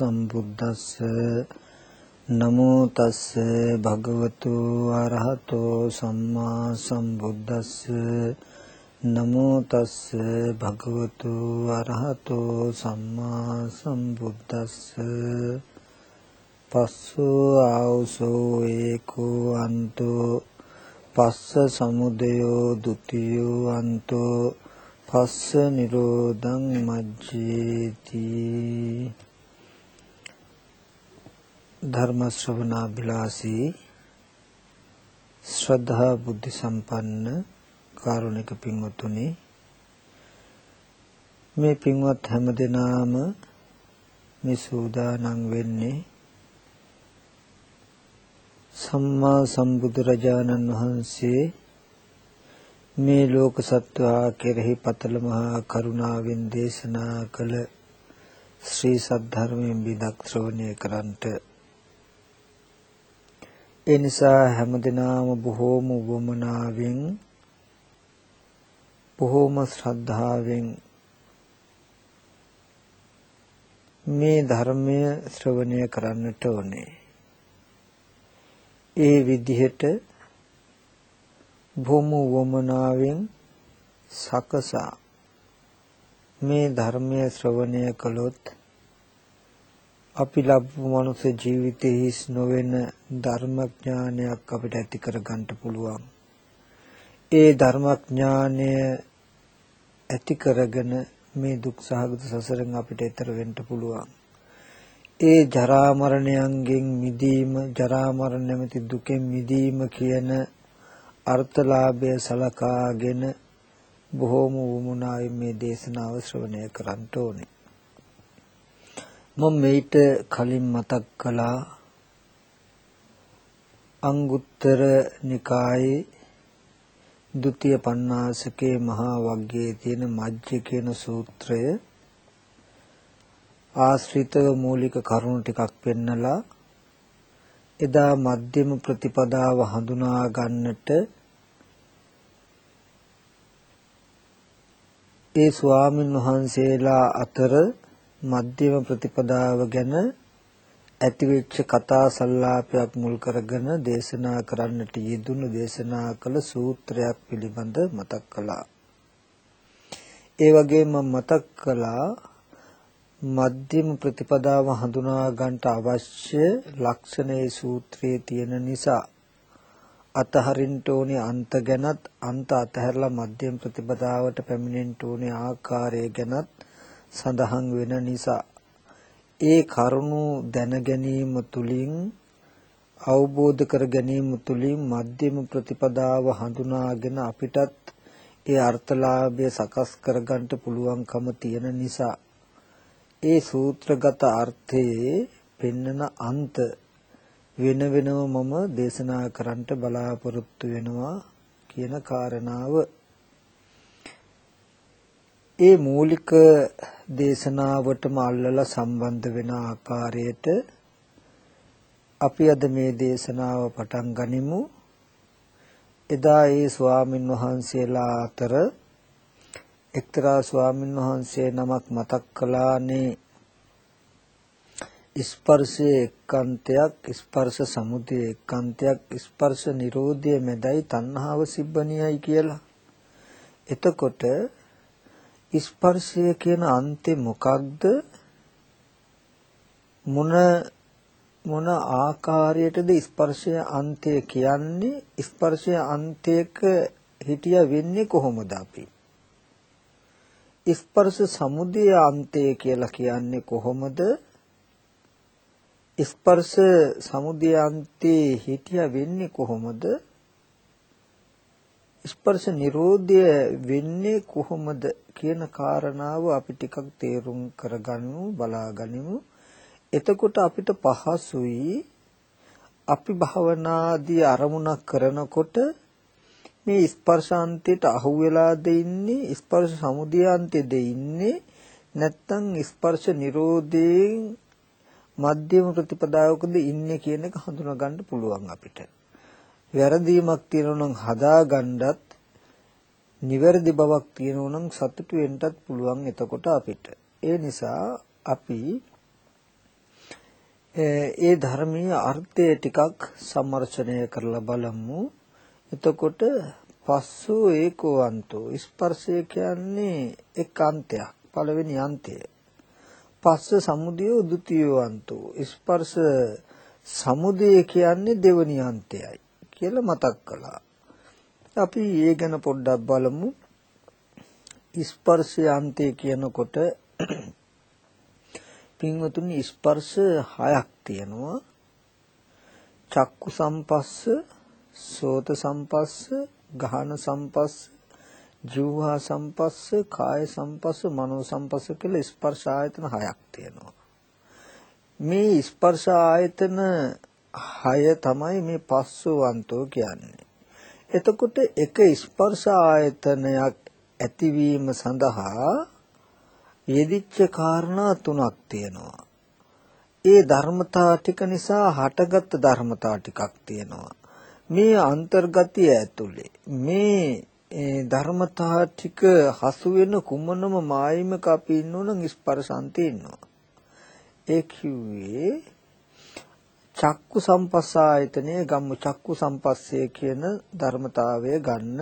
භගවතු අරහතෝ සම්මා සම්බුද්දස්ස නමෝ තස්ස භගවතු අරහතෝ සම්මා සම්බුද්දස්ස නමෝ තස්ස භගවතු අරහතෝ සම්මා සම්බුද්දස්ස පස්සෝ ආවසෝ ඒකෝ අන්තෝ පස්ස සමුදයෝ ဒ ුතියෝ අන්තෝ පස්ස නිරෝධං මජ්ජේති ධර්ම ශ්‍රවණාබිලාසී ශ්‍රද්ධා බුද්ධ සම්පන්න කාරුණික පින්වත්තුනි මේ පින්වත් හැමදෙනාම මේ සූදානම් වෙන්නේ සම්මා සම්බුදුරජාණන් වහන්සේ මේ ලෝක සත්වයා කෙරෙහි පතල මහා කරුණාවෙන් දේශනා කළ ශ්‍රී සද්ධර්මයෙන් බිදක් ශ්‍රවණය කරන්ට ඒ නිසා හැමදිනම බොහෝම වමනාවෙන් බොහෝම ශ්‍රද්ධාවෙන් මේ ධර්මය ශ්‍රවණය කරන්නට ඕනේ. ඒ විදිහට බොහොම වමනාවෙන් සකසා මේ ධර්මයේ ශ්‍රවණය කළොත් අපි ලබපු මනුස්ස ජීවිතයේ හිස් නොවන ධර්මඥානයක් අපිට ඇති කරගන්න පුළුවන්. ඒ ධර්මඥානය ඇති කරගෙන මේ දුක් සහගත සසරෙන් අපිට ඈතර වෙන්න පුළුවන්. ඒ ජරා මරණයන්ගෙන් මිදීම ජරා මරණ නැමැති දුකෙන් මිදීම කියන අර්ථලාභය සලකාගෙන බොහෝම වුමුණාවෙන් මේ දේශනාව ශ්‍රවණය කරන්න ඕනේ. මම මේිට කලින් මතක් කළා. අංගුත්තර නිකායේ ဒုတိ ය පණ්ණාසකේ මහා වග්ගයේ තියෙන මජ්ජ කියන සූත්‍රය ආශ්‍රිතව මූලික කරුණු ටිකක් පෙන්නලා එදා මධ්‍යම ප්‍රතිපදාව හඳුනා ගන්නට ඒ ස්වාමින් වහන්සේලා අතර මධ්‍යම ප්‍රතිපදාව ගැන ඇතිවෙච්ච කතා සංලාපයක් මුල් කරගෙන දේශනා කරන්නට යෙදුණු දේශනා කළ සූත්‍රයක් පිළිබඳ මතක් කළා. ඒ වගේම මතක් කළා මධ්‍යම ප්‍රතිපදාව හඳුනා ගන්නට අවශ්‍ය ලක්ෂණේ සූත්‍රයේ තියෙන නිසා අතහරින්න ඕනේ අන්ත ගැනත් අන්ත අතහැරලා මධ්‍යම ප්‍රතිපදාවට පැමිණෙන්න ඕනේ ආකාරය ගැනත් සඳහන් වෙන නිසා. ඒ කරුණු දැන ගැනීම තුලින් අවබෝධ කර ගැනීම තුලින් මධ්‍යම ප්‍රතිපදාව හඳුනාගෙන අපිටත් ඒ අර්ථලාභය සකස් කරගන්න පුළුවන්කම තියෙන නිසා. ඒ සූත්‍රගත අර්ථයේ පෙන්නන අන්ත වෙන වෙනම මම දේශනා කරන්නට බලාපොරොත්තු වෙනවා කියන කාරණාව. ඒ මූලික දේශනාවටම අල්ලලා සම්බන්ධ වෙන ආකාරයට අපි අද මේ දේශනාව පටන් ගනිමු එදා ඒ ස්වාමින් වහන්සේලා අතර එක්තරා ස්වාමින් වහන්සේ නමක් මතක් කළානේ ස්පර්ශයේ එක්කන්තයක් ස්පර්ශ සමුදය එක්කන්තයක් ස්පර්ශ නිරෝධය මැදයි තණ්හාව සිබ්බණියයි කියලා. එතකොට ස්පර්ශය කියන අන්තේ මොකක්ද? මොන මොන ආකාරයටද ස්පර්ශය අන්තය කියන්නේ? ස්පර්ශය අන්තයක හිටිය වෙන්නේ කොහොමද අපි? ස්පර්ශ සමුදය අන්තය කියලා කියන්නේ කොහොමද? ස්පර්ශ සමුදය අන්තේ හිටියා වෙන්නේ කොහොමද? ස්පර්ශ නිරෝධය වෙන්නේ කොහොමද කියන කාරණාව අපි ටිකක් තේරුම් කරගන්නු බලාගනිමු. එතකොට අපිට පහසුයි අපි භවනාදී අරමුණක් කරනකොට මේ ස්පර්ශාන්තයට අහු වෙලාද ඉන්නේ ස්පර්ශ සමුදයාන්තයේද ඉන්නේ නැත්නම් ස්පර්ශ නිරෝධයෙන් මධ්‍යම ප්‍රතිපදාවකද ඉන්නේ කියන එක හඳුනා ගන්න පුළුවන් අපිට. වැරදීමක් තියෙනවා නම් හදාගන්නත් නිවැරදි බවක් තියෙනවා නම් සතුටු වෙන්නත් පුළුවන් එතකොට අපිට. ඒ නිසා අපි ඒ ධර්මීය අර්ථය ටිකක් සම්මර්ෂණය කරලා බලමු. එතකොට පස්සු ඒකෝවන්තෝ ස්පර්ශය කියන්නේ එක් අන්තයක්. පළවෙනි අන්තය. පස්ස සමුදය ද්විතීයවන්තෝ ස්පර්ශ සමුදය කියන්නේ දෙවනි අන්තයයි කියලා මතක් කළා. අපි ඒ ගැන පොඩ්ඩක් බලමු. ස්පර්ශය අන්තය කියනකොට පින්වතුනි ස්පර්ශ හයක් තියෙනවා. චක්කු සම්පස්ස, සෝත සම්පස්ස, ගහන සම්පස්ස, ජීවහා සම්පස්ස, කාය සම්පස්ස, මනෝ සම්පස්ස කියලා ස්පර්ශ ආයතන හයක් තියෙනවා. මේ ස්පර්ශ ආයතන හය තමයි මේ පස්සවන්තෝ කියන්නේ. එතකොට එක ස්පර්ශ ආයතනයක් ඇතිවීම සඳහා යෙදිච්ච කාරණා තුනක් තියෙනවා. ඒ ධර්මතා ටික නිසා හටගත් ධර්මතා ටිකක් තියෙනවා. මේ අන්තර්ගතය ඇතුලේ මේ ධර්මතා ටික හසු වෙන කුමනම මායිමක අපි ඉන්නවනම් ස්පර්ශන්තේ ඉන්නවා. ඒ කිව්වේ චක්කු සම්පස්සායතනය ගම්මු චක්කු සම්පස්සේ කියන ධර්මතාවය ගන්න.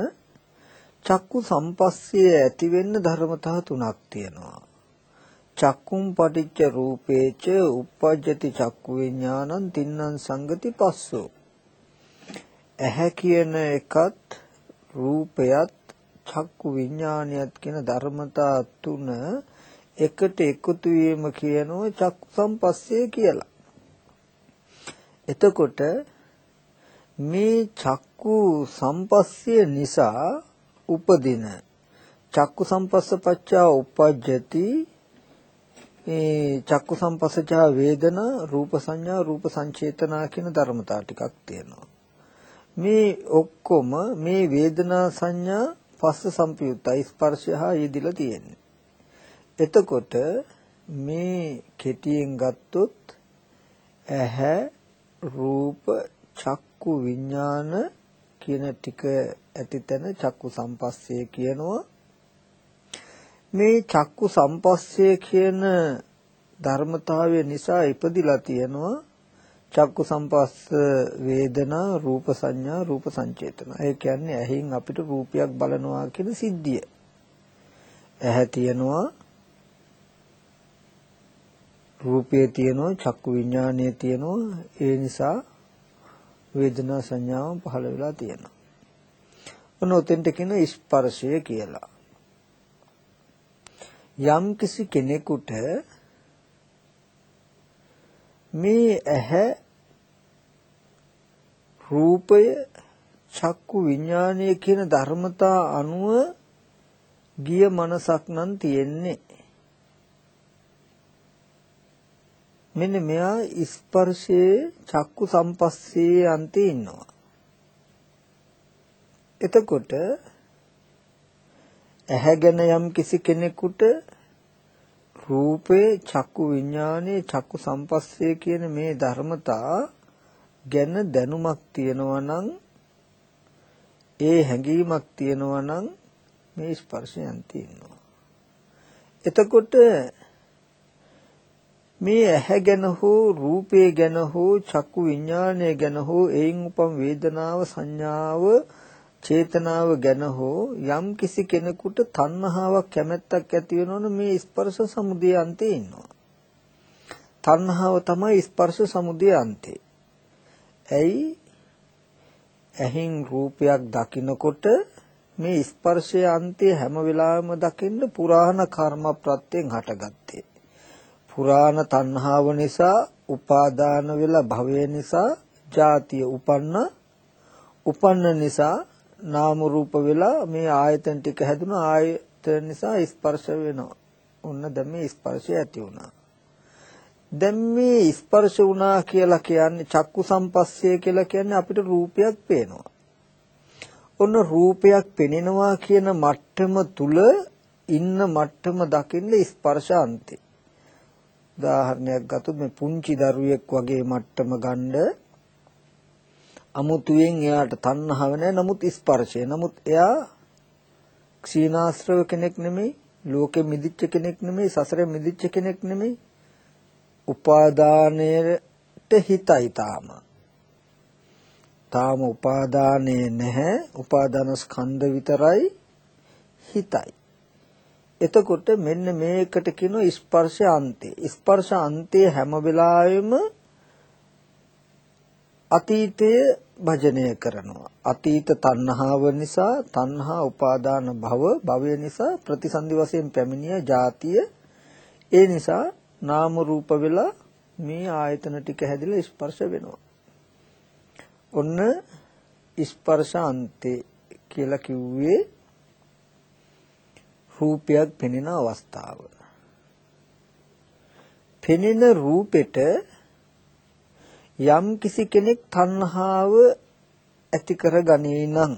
චක්කු සම්පස්සේ ඇති වෙන්න ධර්මතා තුනක් තියෙනවා. චක්කුම් පටිච්ච රූපේච uppajjati චක්කු විඥානං තින්නං සංගති පස්සෝ. ඇහැ කියන එකත් රූපයත් චක්කු විඥානියත් කියන ධර්මතා තුන එකට එකතු වීම කියනවා චක්කු සම්පස්සේ කියලා. එතකොට මේ චක්කු සම්පස්සේ නිසා උපදින චක්කු සම්පස්ස පච්චා උපජ්ජති මේ චක්කු සම්පස්සජා වේදනා රූප සංඥා රූප සංචේතනා කියන ධර්මතා ටිකක් තියෙනවා. මේ ඔක්කොම මේ වේදනා සංඥා පස්ස සම්පයුත්තයි ස්පර්ශය හා යෙදිලා තියෙන්නේ. එතකොට මේ කෙටියෙන් ගත්තොත් ඇහැ රූප චක්කු විඥාන කියන ටික ඇතිතන චක්කු සම්පස්සේ කියනවා මේ චක්කු සම්පස්සේ කියන ධර්මතාවය නිසා ඉපදිලා තියෙනවා චක්කු සම්පස්ස වේදනා රූප සංඥා රූප සංචේතන. ඒ කියන්නේ ඇහින් අපිට රූපයක් බලනවා කියන සිද්ධිය. ඇහැ තියෙනවා රූපය තියෙනවා චක්කු විඥානය තියෙනවා ඒ නිසා වේදනා සංඥාව පහළ වෙලා තියෙනවා. ඔන්න ඔතෙන්ට කියන ස්පර්ශය කියලා. යම් කිසි කෙනෙකුට මේ ඇහැ රූපය චක්කු විඥානය කියන ධර්මතා අනුව ගිය මනසක් නම් තියෙන්නේ මෙන්න මෙයා ස්පර්ශයේ චක්කු සම්පස්සේ අන්තේ ඉන්නවා. එතකොට ඇහැගෙන යම් කිසි කෙනෙකුට රූපේ චක්කු විඥානේ චක්කු සම්පස්සේ කියන මේ ධර්මතා ගැන දැනුමක් තියෙනවා නම් ඒ හැඟීමක් තියෙනවා නම් මේ ස්පර්ශයන් තියෙනවා. එතකොට මේ ඇහැ ගැන හෝ රූපය ගැන හෝ චක්කු විඥානය ගැන හෝ එයින් උපම් වේදනාව සංඥාව චේතනාව ගැන හෝ යම් කිසි කෙනෙකුට තණ්හාවක් කැමැත්තක් ඇති වෙනවනම් මේ ස්පර්ශ සමුදය අන්තේ ඉන්නවා. තණ්හාව තමයි ස්පර්ශ සමුදය අන්තේ. ඇයි ඇහින් රූපයක් දකිනකොට මේ ස්පර්ශයේ අන්තය හැම වෙලාවෙම දකින්න පුරාණ කර්ම ප්‍රත්‍යයෙන් හටගත්තේ. පුරාණ තණ්හාව නිසා උපාදාන වෙලා භවය නිසා ජාතිය උපන්න උපන්න නිසා නාම රූප වෙලා මේ ආයතන ටික හැදුනා ආයතන නිසා ස්පර්ශ වෙනවා. ඔන්න දැන් මේ ස්පර්ශය ඇති වුණා. දැන් මේ ස්පර්ශ වුණා කියලා කියන්නේ චක්කු සම්පස්සේ කියලා කියන්නේ අපිට රූපයක් පේනවා. ඔන්න රූපයක් පෙනෙනවා කියන මට්ටම තුල ඉන්න මට්ටම දකින්න ස්පර්ශාන්තේ. උදාහරණයක් ගත්තොත් මේ පුංචි දරුවෙක් වගේ මට්ටම ගන්න අමුතුවෙන් එයාට තණ්හාව නැහැ නමුත් ස්පර්ශය. නමුත් එයා ක්ෂීණාශ්‍රව කෙනෙක් නෙමෙයි ලෝකෙ මිදිච්ච කෙනෙක් නෙමෙයි සසරෙ මිදිච්ච කෙනෙක් නෙමෙයි. උපාදානයට හිතයි තාම. තාම උපාදානේ නැහැ උපාදාන ස්කන්ධ විතරයි හිතයි. එතකොට මෙන්න මේකට කියන ස්පර්ශ අන්තය. ස්පර්ශ අන්තය හැම වෙලාවෙම අතීතය භජනය කරනවා. අතීත තණ්හාව නිසා තණ්හා උපාදාන භව භවය නිසා ප්‍රතිසන්දි වශයෙන් පැමිණිය જાතිය ඒ නිසා නාම රූප වෙලා මේ ආයතන ටික හැදිලා ස්පර්ශ වෙනවා. ඔන්න ස්පර්ශ අන්තේ කියලා කිව්වේ රූපයක් පෙනෙන අවස්ථාව. පෙනෙන රූපෙට යම් කිසි කෙනෙක් තණ්හාව ඇති කරගනී නම්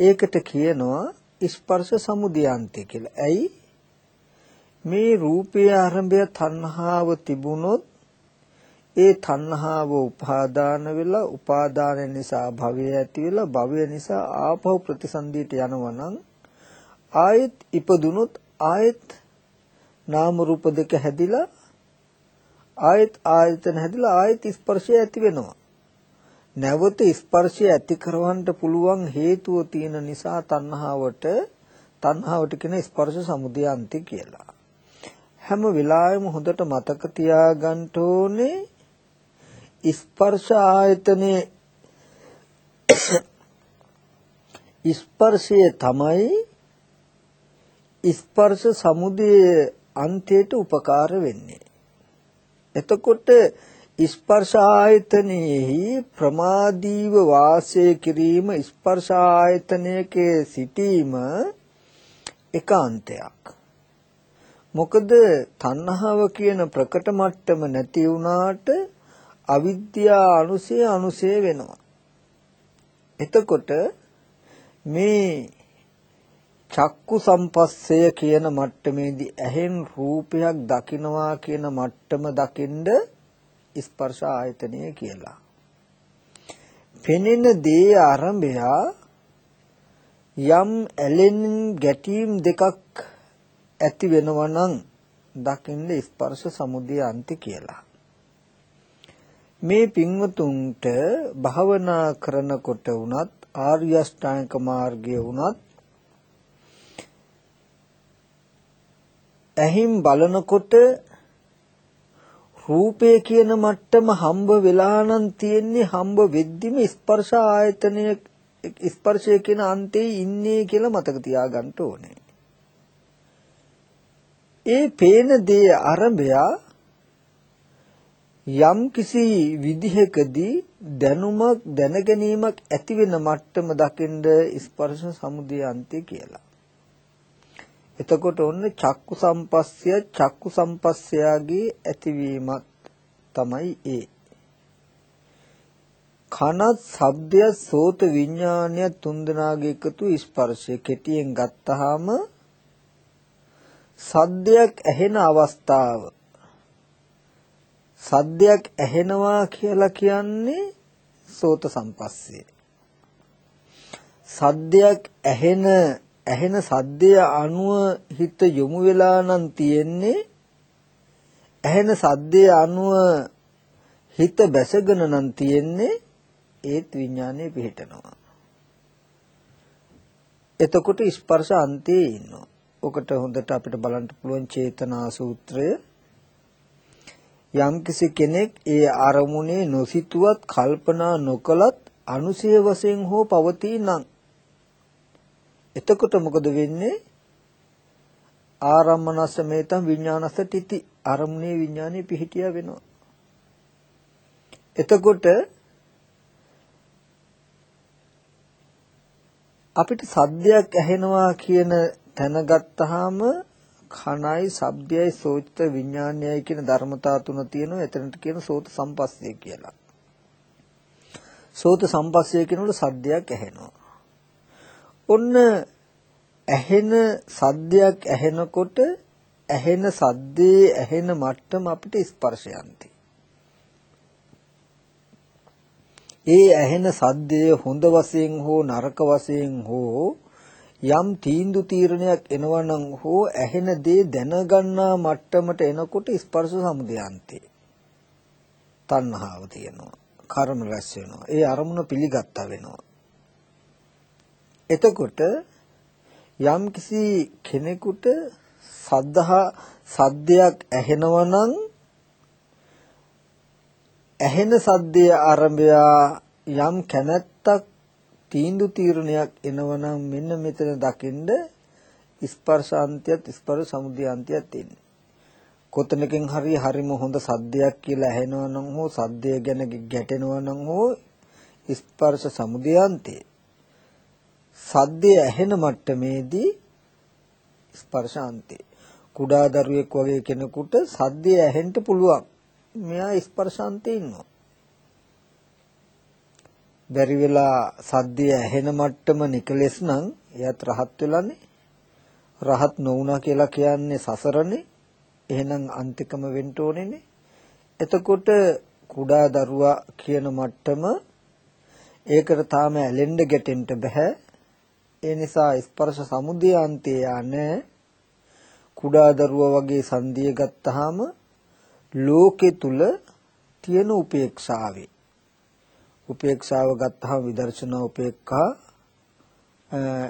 ඒකට කියනවා ස්පර්ශ සමුදයන්තය කියලා. ඇයි මේ රූපයේ ආරම්භය තණ්හාව තිබුණොත් ඒ තණ්හාව උපාදාන වෙලා උපාදාන නිසා භවය ඇති වෙලා භවය නිසා ආපහු ප්‍රතිසන්දියට යනවා නම් ආයෙත් ඉපදුනොත් ආයෙත් නාම රූප දෙක හැදිලා ආයෙත් ආයතන හැදිලා ආයෙත් ස්පර්ශය ඇති වෙනවා. නැවත ස්පර්ශය ඇති කරවන්න පුළුවන් හේතුව තියෙන නිසා තණ්හාවට තණ්හාවට කියන ස්පර්ශ සමුදයන්ති කියලා. හැම වෙලාවෙම හොඳට මතක තියාගන්න ඕනේ ස්පර්ශ ආයතනේ ස්පර්ශය තමයි ස්පර්ශ සමුදය අන්තයට උපකාර වෙන්නේ. එතකොට ස්පර්ශ ආයතනෙහි ප්‍රමාදීව වාසය කිරීම ස්පර්ශ ආයතනයක සිටීම එකාන්තයක්. මොකද තණ්හාව කියන ප්‍රකට මට්ටම නැති වුණාට අවිද්‍යා අනුසය අනුසය වෙනවා. එතකොට මේ චක්කු සම්පස්සය කියන මට්ටමේදී ඇහෙන් රූපයක් දකිනවා කියන මට්ටම දකින්ද ස්පර්ශ ආයතනය කියලා. පෙනෙන දේ ආරම්භය යම් ඇලෙන් ගැටීම් දෙකක් ඇති වෙනවා නම් දකින්න ස්පර්ශ සමුදය අන්ති කියලා. මේ පින්වතුන්ට භාවනා කරනකොට වුණත් ආර්ය අෂ්ටාංග මාර්ගය වුණත් ඇහිම් බලනකොට රූපය කියන මට්ටම හම්බ වෙලා නම් තියෙන්නේ හම්බ වෙද්දිම ස්පර්ශ ආයතනය ස්පර්ශය කියන අන්තේ ඉන්නේ කියලා මතක තියාගන්න ඕනේ. ඒ පේන දේ අරබය යම් කිසි විදිහකදී දැනුමක් දැනගැනීමක් ඇති වෙන මට්ටම දකින්ද ස්පර්ශ සමුදය අන්තය කියලා. එතකොට ඔන්න චක්කු සම්පස්සය චක්කු සම්පස්සයාගේ ඇතිවීමත් තමයි ඒ. කනත් ශබ්දය සෝත විඥානය තුන්දෙනාගේ එකතු ස්පර්ශය කෙටියෙන් ගත්තාම සද්දයක් ඇහෙන අවස්ථාව සද්දයක් ඇහෙනවා කියලා කියන්නේ සෝත සම්පස්සේ සද්දයක් ඇහෙන ඇහෙන සද්දය අනුව හිත යොමු වෙලා නම් තියෙන්නේ ඇහෙන සද්දය අනුව හිත බැසගෙන නම් තියෙන්නේ ඒත් විඥානය පිහිටනවා. එතකොට ස්පර්ශ අන්තයේ ඉන්නවා. ඔකට හොඳට අපිට බලන්න පුළුවන් චේතනා සූත්‍රය. යම්කිසි කෙනෙක් ඒ අරමුණේ නොසිතුවත් කල්පනා නොකලත් අනුසය වශයෙන් හෝ පවතී නම් එතකොට මොකද වෙන්නේ? ආරම්මනස්ස මේතම් විඥානස්ස තිති අරමුණේ විඥානේ පිහිටියා වෙනවා. එතකොට අපිට සද්දයක් ඇහෙනවා කියන තැන ගත්තාම කනයි ශබ්දයයි සෝචිත විඥානයයි කියන ධර්මතා තුන තියෙනවා එතනට කියන සෝත සම්පස්සය කියලා. සෝත සම්පස්සය කියනකොට සද්දයක් ඇහෙනවා. ඔන්න ඇහෙන සද්දයක් ඇහෙනකොට ඇහෙන සද්දේ ඇහෙන මට්ටම අපිට ස්පර්ශයන්ති. ඒ ඇහෙන සද්දය හොඳ වශයෙන් හෝ නරක වශයෙන් හෝ යම් තීන්දුව තීරණයක් එනවා නම් හෝ ඇහෙන දේ දැනගන්නා මට්ටමට එනකොට ස්පර්ශ සමුදයන්තේ තණ්හාව තියෙනවා. කර්ම රැස් වෙනවා. ඒ අරමුණ පිළිගත්තා වෙනවා. එතකොට යම් කිසි කෙනෙකුට සද්ධා සද්දයක් ඇහෙනවා නම් ඇහෙන සද්දයේ ආරම්භය යම් කැමැත්තක් තීන්දු තීරණයක් එනවනම් මෙන්න මෙතන දකින්ද ස්පර්ශාන්තියත් ස්පර්ශ සමුදයාන්තියත් තියෙන්නේ. කොතනකින් හරි හරිම හොඳ සද්දයක් කියලා ඇහෙනවා නම් හෝ සද්දය ගැන ගැටෙනවා නම් හෝ ස්පර්ශ සමුදයාන්තේ. සද්දය ඇහෙන මට්ටමේදී ස්පර්ශාන්තේ. කුඩා දරුවෙක් වගේ කෙනෙකුට සද්දය ඇහෙන්න පුළුවන්. මෙයා ස්පර්ශාන්තේ ඉන්නවා. බැරි වෙලා සද්දය ඇහෙන මට්ටම නිකලෙස් නම් එයාත් රහත් වෙලානේ. රහත් නොවුණා කියලා කියන්නේ සසරනේ. එහෙනම් අන්තිකම වෙන්න ඕනේනේ. එතකොට කුඩා දරුවා කියන මට්ටම ඒකට තාම ඇලෙන්න ගැටෙන්න බෑ. ඒ නිසා ස්පර්ශ සමුදය අන්තය යන්නේ කුඩා දරුවා වගේ සංදිය ගත්තාම ලෝකෙ තුල තියෙන උපේක්ෂාවේ. උපේක්ෂාව ගත්තාම විදර්ශනා උපේක්ඛා.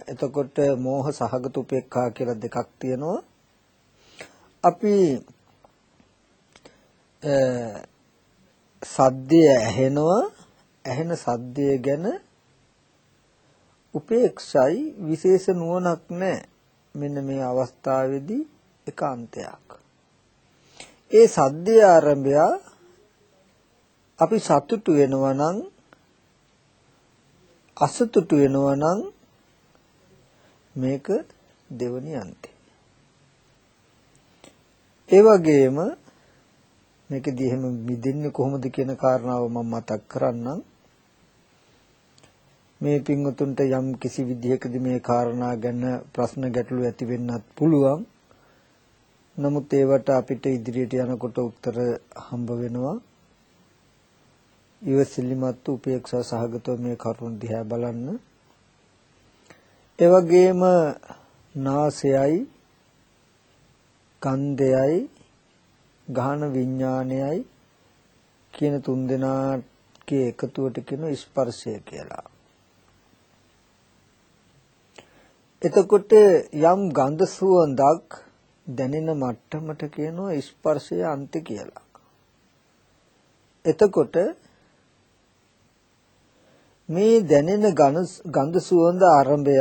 එතකොට මෝහ සහගත උපේක්ඛා කියලා දෙකක් තියෙනවා. අපි සද්දය ඇහෙනවා. ඇහෙන සද්දය ගැන උපේක්ෂයි විශේෂ නුවණක් නැහැ මෙන්න මේ අවස්ථාවේදී එකාන්තයක් ඒ සද්දේ ආරම්භය අපි සතුටු වෙනවා නම් අසතුටු වෙනවා නම් මේක දෙවනි අන්තේ. ඒ වගේම මේකදී එහෙම මිදෙන්නේ කොහොමද කියන කාරණාව මම මතක් කරන්නම්. මේ පින්වතුන්ට යම් කිසි විදිහකදී මේ කාරණා ගැන ප්‍රශ්න ගැටලු ඇති වෙන්නත් පුළුවන්. නමුත් ඒවට අපිට ඉදිරියට යනකොට උත්තර හම්බ වෙනවා. ඉවසිලිමත් උපේක්ෂා සහගතව මේ කරුණ දිහා බලන්න. ඒ වගේම නාසයයි ගන්ධයයි ගහන විඥානයයි කියන තුන් දෙනාගේ එකතුවට කියන ස්පර්ශය කියලා. එතකොට යම් ගන්ධ සුවඳක් දැනෙන මට්ටමට කියනවා ස්පර්ශය අන්ති කියලා. එතකොට මේ දැනෙන ගඳ සුවඳ ආරම්භය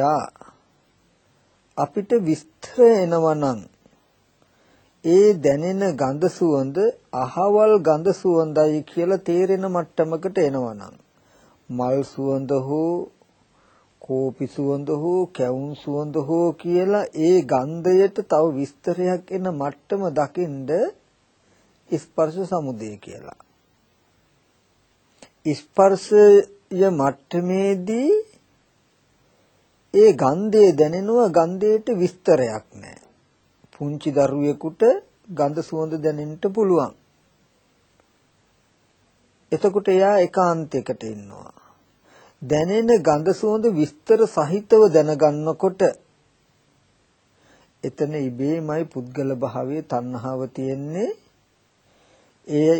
අපිට විස්තර එනවනම් ඒ දැනෙන ගඳ සුවඳ අහවල් ගඳ සුවඳයි කියලා තේරෙන මට්ටමකට එනවනම් මල් සුවඳ හෝ කෝපි සුවඳ හෝ කැවුම් සුවඳ හෝ කියලා ඒ ගන්ධයට තව විස්තරයක් එන මට්ටම දකින්ද ස්පර්ශ සමුදය කියලා. ස්පර්ශය මට්ටමේදී ඒ ගන්ධය දැනෙනවා ගන්ධයට විස්තරයක් නැහැ. පුංචි දරුවෙකුට ගඳ සුවඳ දැනෙන්න පුළුවන්. එතකොට එයා ඒකාන්තයකට ඉන්නවා. දැනෙන ගඳ සුවඳ විස්තර සහිතව දැනගන්නකොට එතන ඉබේමයි පුද්ගල භාවයේ තණ්හාව තියෙන්නේ. ඒ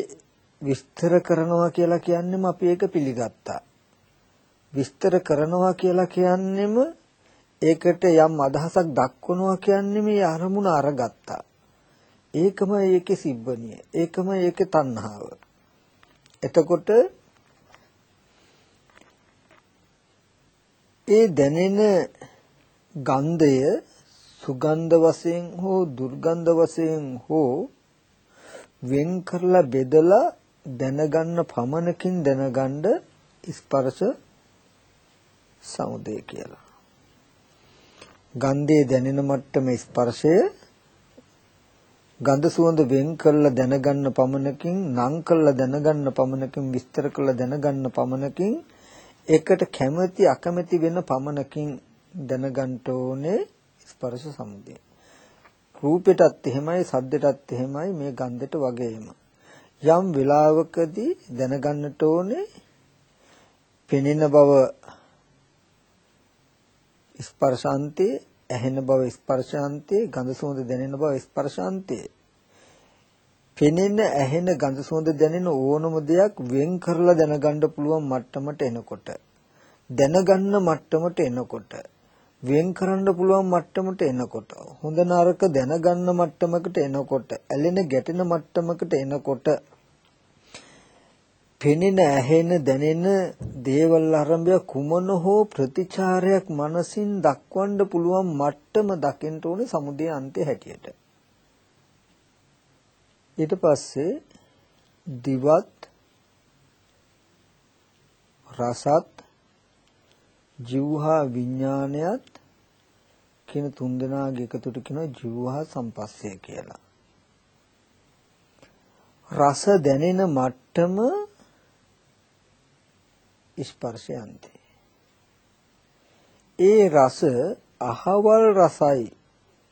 විස්තර කරනවා කියලා කියන්නේම අපි ඒක පිළිගත්තා. විස්තර කරනවා කියලා කියන්නේම ඒකට යම් අදහසක් දක්වනවා කියන්නේ මේ අරමුණ අරගත්තා. ඒකම ඒකේ සිබ්බනිය. ඒකම ඒකේ තණ්හාව. එතකොට ඒ දැනෙන ගන්ධය සුගන්ධ වශයෙන් හෝ දුර්ගන්ධ වශයෙන් හෝ වෙන් කරලා බෙදලා දැනගන්න පමණකින් දැනගන්න ස්පර්ශ සමුදය කියලා. ගන්ධයේ දැනෙන මට්ටම ස්පර්ශය ගන්ධ සුවඳ වෙන් කරලා දැනගන්න පමණකින් නම් කරලා දැනගන්න පමණකින් විස්තර කරලා දැනගන්න පමණකින් ඒකට කැමැති අකමැති වෙන පමණකින් දැනගන්න ඕනේ ස්පර්ශ සමුදය. රූපෙටත් එහෙමයි සද්දෙටත් එහෙමයි මේ ගන්ධෙට වගේම. යම් වෙලාවකදී දැනගන්නට ඕනේ පෙනෙන බව ස්පර්ශාන්තේ ඇහෙන බව ස්පර්ශාන්තේ ගඳ සුවඳ දැනෙන බව ස්පර්ශාන්තේ පෙනෙන ඇහෙන ගඳ සුවඳ දැනෙන ඕනම දෙයක් වෙන් කරලා දැනගන්න පුළුවන් මට්ටමට එනකොට. දැනගන්න මට්ටමට එනකොට. වෙන් කරන්න පුළුවන් මට්ටමට එනකොට. හොඳ නරක දැනගන්න මට්ටමකට එනකොට. ඇලෙන ගැටෙන මට්ටමකට එනකොට. පෙනෙන ඇහෙන දැනෙන දේවල් ආරම්භය කුමන හෝ ප්‍රතිචාරයක් මනසින් දක්වන්න පුළුවන් මට්ටම දකින්න ඕනේ සමුදේ අන්තය හැටියට. ඊට පස්සේ දිවත් රසත් ජීවහා විඥානයත් කියන තුන් දෙනාගේ එකතුට කියනවා ජීවහා සම්පස්සේ කියලා. රස දැනෙන මට්ටම ස්පර්ශයන්තේ. ඒ රස අහවල් රසයි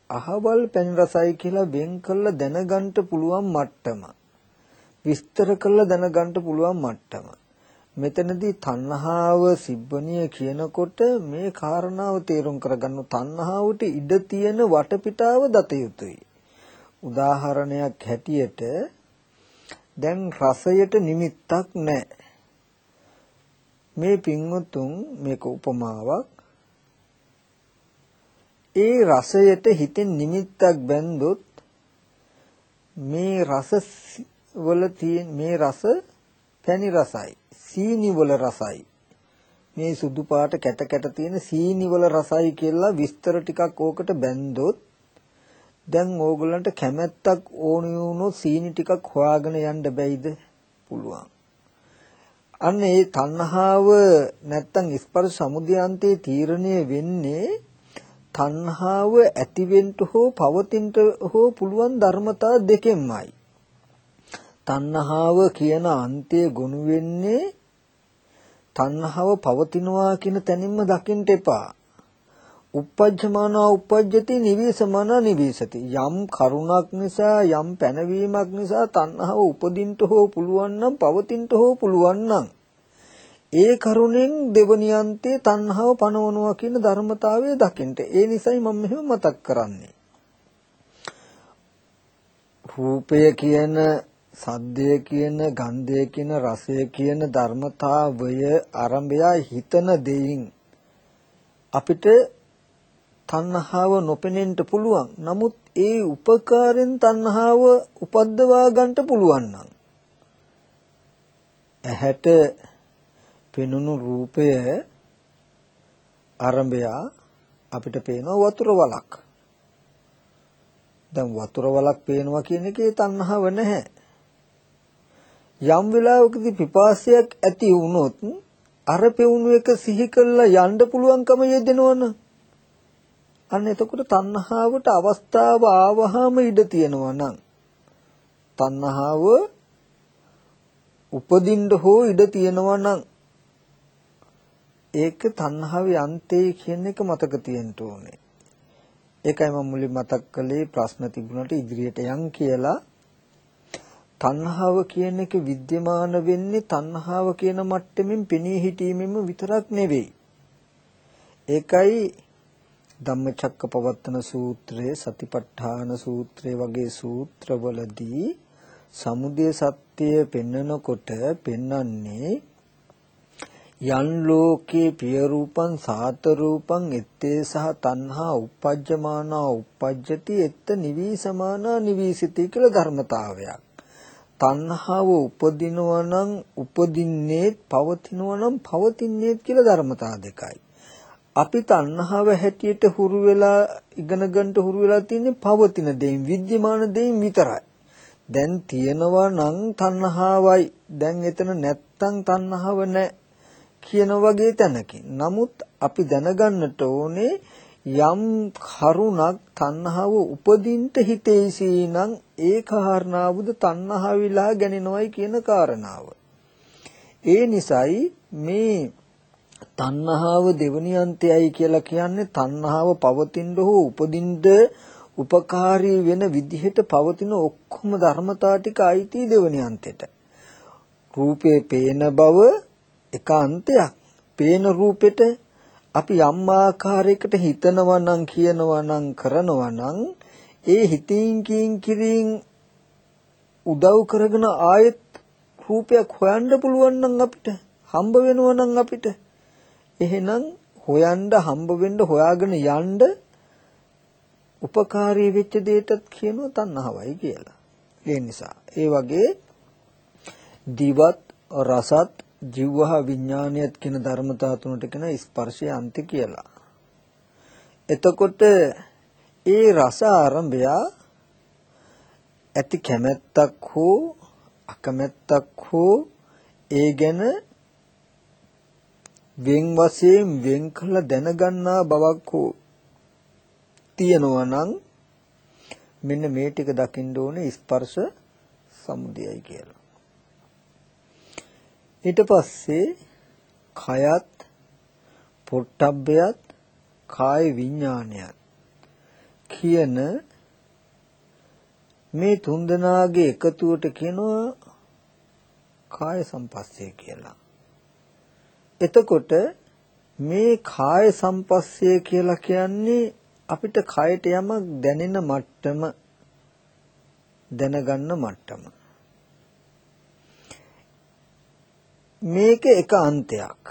අහවල් පැන් රසයි කියලා වෙන් කරලා දැනගන්න පුළුවන් මට්ටම. විස්තර කරලා දැනගන්න පුළුවන් මට්ටම. මෙතනදී තණ්හාව සිබ්බණිය කියනකොට මේ කාරණාව තේරුම් කරගන්න තණ්හාවට ඉඩ තියෙන වටපිටාව දත යුතුයි. උදාහරණයක් හැටියට දැන් රසයට නිමිත්තක් නැහැ. මේ පින්වතුන් මේක උපමාවක් ඒ රසයට හිතෙන් නිමිත්තක් බැන්දොත් මේ රස වල තියෙන මේ රස පැණි රසයි. සීනි වල රසයි. මේ සුදු පාට කැට කැට තියෙන සීනි වල රසයි කියලා විස්තර ටිකක් ඕකට බැන්දොත් දැන් ඕගොල්ලන්ට කැමැත්තක් ඕනි වුණොත් සීනි ටිකක් හොයාගෙන යන්න බැයිද පුළුවන්. අන්න ඒ තණ්හාව නැත්තම් ස්පර්ශ සමුදයන්තේ තීරණය වෙන්නේ තණ්හාව ඇතිවෙන්න හෝ පවතින්න හෝ පුළුවන් ධර්මතා දෙකෙන්මයි. තණ්හාව කියන අන්තය ගොනු වෙන්නේ තණ්හාව පවතිනවා කියන තැනින්ම දකින්න එපා. uppajjamana uppajjati nivisamana nivisati යම් කරුණක් නිසා යම් පැනවීමක් නිසා තණ්හාව උපදින්න හෝ පුළුවන් නම් පවතින්න හෝ පුළුවන් නම් ඒ කරුණෙන් දෙවනියන්තේ තණ්හාව පනවනවා කියන ධර්මතාවය දකින්න. ඒ නිසයි මම මෙහෙම මතක් කරන්නේ. රූපය කියන සද්දය කියන ගන්ධය කියන රසය කියන ධර්මතාවය ආරම්භය හිතන දෙයින් අපිට තණ්හාව නොපෙනෙන්න පුළුවන්. නමුත් ඒ උපකාරයෙන් තණ්හාව උපද්දවා ගන්නට පුළුවන් නම් ඇහැට පෙනුණු රූපය ආරම්භය අපිට පේනවා වතුර වලක්. දැන් වතුර වලක් පේනවා කියන එකේ තණ්හාව නැහැ. යම් වෙලාවකදී පිපාසයක් ඇති වුණොත් අර පෙවුණු එක සිහි කළා යන්න පුළුවන්කම යෙදෙනවනේ. අන්න එතකොට තණ්හාවට අවස්ථාව ආවහම ඉඩ තියෙනවා නම් තණ්හාව උපදින්න හෝ ඉඩ තියෙනවා නම් ඒක තණ්හාවේ අන්තය කියන එක මතක තියෙන්න ඕනේ. ඒකයි මම මුලින් මතක් කළේ ප්‍රශ්න තිබුණාට ඉදිරියට යන් කියලා තණ්හාව කියන එක विद्यमान වෙන්නේ තණ්හාව කියන මට්ටමින් පෙනී හිටීමෙම විතරක් නෙවෙයි. ඒකයි ධම්මචක්කපවත්තන සූත්‍රයේ සතිපට්ඨාන සූත්‍රයේ වගේ සූත්‍රවලදී සමුදය සත්‍යය පෙන්නකොට පෙන්නන්නේ යන් ලෝකේ පිය රූපං සාත රූපං එත්තේ සහ තණ්හා uppajjamana uppajjati එත්ත නිවිසමානා නිවිසිතී කියලා ධර්මතාවයක්. තණ්හාව උපදිනවා නම් උපදින්නේ පවතිනවා නම් පවතින්නේ කියලා ධර්මතා දෙකයි. අපි තණ්හාව හැටියට හුරු වෙලා ඉගෙන ගන්නට හුරු වෙලා තියෙන්නේ පවතින දෙයින් විද්‍යමාන දෙයින් විතරයි. දැන් තියෙනවා නම් තණ්හාවයි. දැන් එතන නැත්තම් තණ්හාව නැහැ. කියන වගේ තැනකින්. නමුත් අපි දැනගන්නට ඕනේ යම් කරුණක් තණ්හාව උපදින්න හිතේසී නම් ඒ කාරණාවද තණ්හාවිලා ගැනෙනවයි කියන කාරණාව. ඒ නිසායි මේ තණ්හාව දෙවනි අන්තයයි කියලා කියන්නේ තණ්හාව පවතින හෝ උපදින්න උපකාරී වෙන විදිහට පවතින ඔක්කොම ධර්මතා ටික අයිති දෙවනි අන්තයට. රූපේ පේන බව එක අන්තයක්. පේන රූපෙට අපි යම් ආකාරයකට හිතනවා නම් කියනවා නම් කරනවා නම් ඒ හිතින් කින් කිරින් උදව් කරගෙන ආයෙත් රූපයක් හොයන්න පුළුවන් නම් අපිට හම්බ වෙනවා නම් අපිට එහෙනම් හොයන්න හම්බ වෙන්න හොයාගෙන යන්න උපකාරී වෙච්ච දෙයටත් කියනවා තණ්හාවයි කියලා. ඒ නිසා ඒ වගේ දිවත් රසත් ජීවහ විඥානියත් කියන ධර්මතා තුනට කියන ස්පර්ශය අන්ති කියලා. එතකොට ඒ රස ආරම්භය ඇති කැමැත්තක් හෝ අකමැත්තක් හෝ ඒ ගැන වෙන් වශයෙන් වෙන් කළ දැනගන්නා බවක් හෝ තියෙනවා නම් මෙන්න මේ ටික දකින්න ඕනේ ස්පර්ශ සමුදයයි කියලා. ඊට පස්සේ කයත් පොට්ටබ්බයත් කාය විඥානයත් කියන මේ තුන්දෙනාගේ එකතුවට කියනවා කාය සම්පස්සේ කියලා. එතකොට මේ කාය සම්පස්සේ කියලා කියන්නේ අපිට කයට යමක් දැනෙන මට්ටම දැනගන්න මට්ටම. මේක එක අන්තයක්.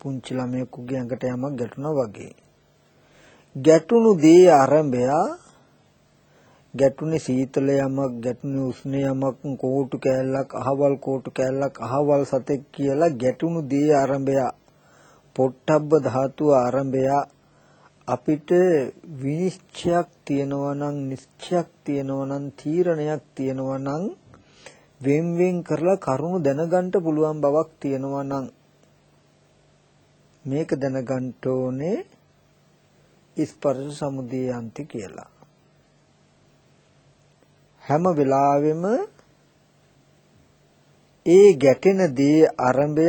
පුංචි ළමයෙකුගේ ඇඟට යමක් ගැටුණා වගේ. ගැටුණු දේ ආරම්භය ගැටුනේ සීතල යමක් ගැටුනේ උෂ්ණ යමක් කෝටු කෑල්ලක් අහවල් කෝටු කෑල්ලක් අහවල් සතෙක් කියලා ගැටුණු දේ ආරම්භය පොට්ටබ්බ ධාතුව ආරම්භය අපිට විනිශ්චයක් තියෙනවා නම් නිශ්චයක් තියෙනවා නම් තීරණයක් තියෙනවා නම් වෙන් වෙන් කරලා කරුණු දැනගන්න පුළුවන් බවක් තියෙනවා නම් මේක දැනගන්න ඕනේ ස්පර්ශ සමුදයන්ති කියලා. හැම වෙලාවෙම ඒ ගැටෙන දේ අරඹය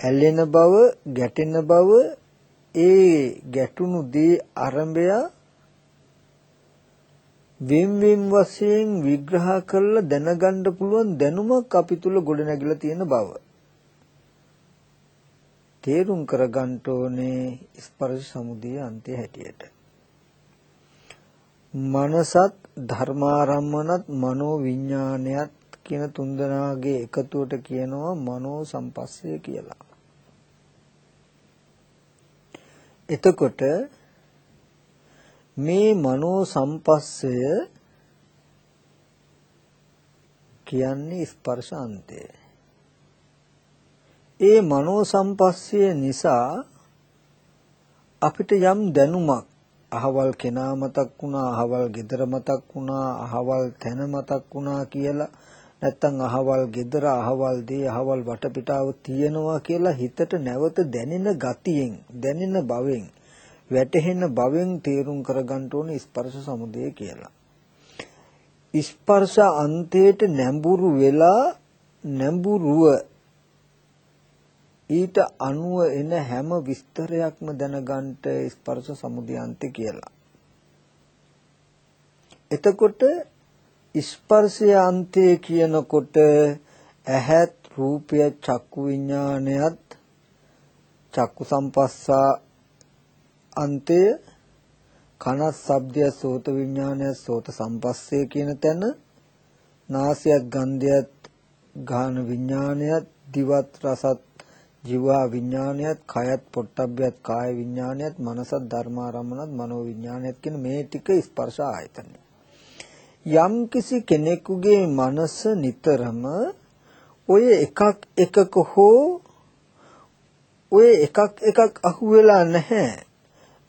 ඇලෙන බව ගැටෙන බව ඒ ගැටුණු දේ අරඹය වෙන් වෙන් වශයෙන් විග්‍රහ කරලා දැනගන්න පුළුවන් දැනුමක් අපි තුල ගොඩනැගිලා තියෙන බව තේරුම් කරගන්න ඕනේ ස්පර්ශ සමුදය අන්තය හැටියට මනසත් ධර්මාරම්මනත් මනෝ විඥානයත් කියන තුන්දෙනාගේ එකතුවට කියනවා මනෝ සම්පස්සය කියලා. එතකොට මේ මනෝ සම්පස්සය කියන්නේ ස්පර්ශ අන්තය. ඒ මනෝ සම්පස්සය නිසා අපිට යම් දැනුමක් අහවල් කෙනා මතක් වුණා අහවල් ගෙදර මතක් වුණා අහවල් තැන මතක් වුණා කියලා නැත්තම් අහවල් ගෙදර අහවල් දේ අහවල් වටපිටාව තියෙනවා කියලා හිතට නැවත දැනෙන ගතියෙන් දැනෙන බවෙන් වැටහෙන බවෙන් තේරුම් කරගන්න ඕනේ ස්පර්ශ සමුදය කියලා. ස්පර්ශ අන්තයට නැඹුරු වෙලා නැඹුරුව ඊට අනුව එන හැම විස්තරයක්ම දැනගන්නට ස්පර්ශ සමුදයන්ති කියලා. එතකොට ස්පර්ශය අන්තය කියනකොට ඇහත් රූපය චක්කු විඥානයත් චක්කු සම්පස්සා අන්තය කන ශබ්දය සෝත විඥානය සෝත සම්පස්සේ කියන තැන නාසයත් ගන්ධයත් ගාන විඥානයත් දිවත් රසත් ජීවා විඥානයත් කයත් පොට්ටබ්බයත් කාය විඥානයත් මනසත් ධර්මාරම්මනත් මනෝ විඥානයත් කියන මේ ටික ස්පර්ශ ආයතන. යම් කිසි කෙනෙකුගේ මනස නිතරම ඔය එකක් එකක හෝ ඔය එකක් එකක් අහුවෙලා නැහැ.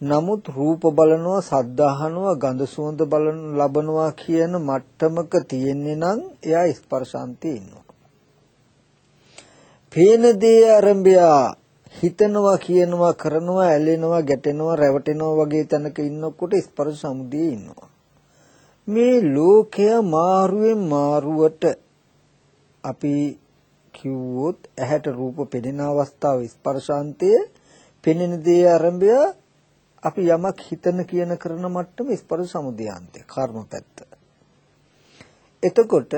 නමුත් රූප බලනවා, සද්ද අහනවා, ගඳ සුවඳ බලන ලබනවා කියන මට්ටමක තියෙන්නේ නම් එයා ස්පර්ශාන්තේ ඉන්නවා. පේන දේ ආරම්භය හිතනවා කියනවා කරනවා ඇලෙනවා ගැටෙනවා රැවටෙනවා වගේ තැනක ඉන්නකොට ස්පර්ශ සමුදේ ඉන්නවා මේ ලෝකය මාරුවෙන් මාරුවට අපි කිව්වොත් ඇහැට රූප පෙනෙන අවස්ථාව ස්පර්ශාන්තය පෙනෙන දේ ආරම්භය අපි යමක් හිතන කියන කරන මට්ටම ස්පර්ශ සමුදයාන්තය කර්ම පැත්ත එතකොට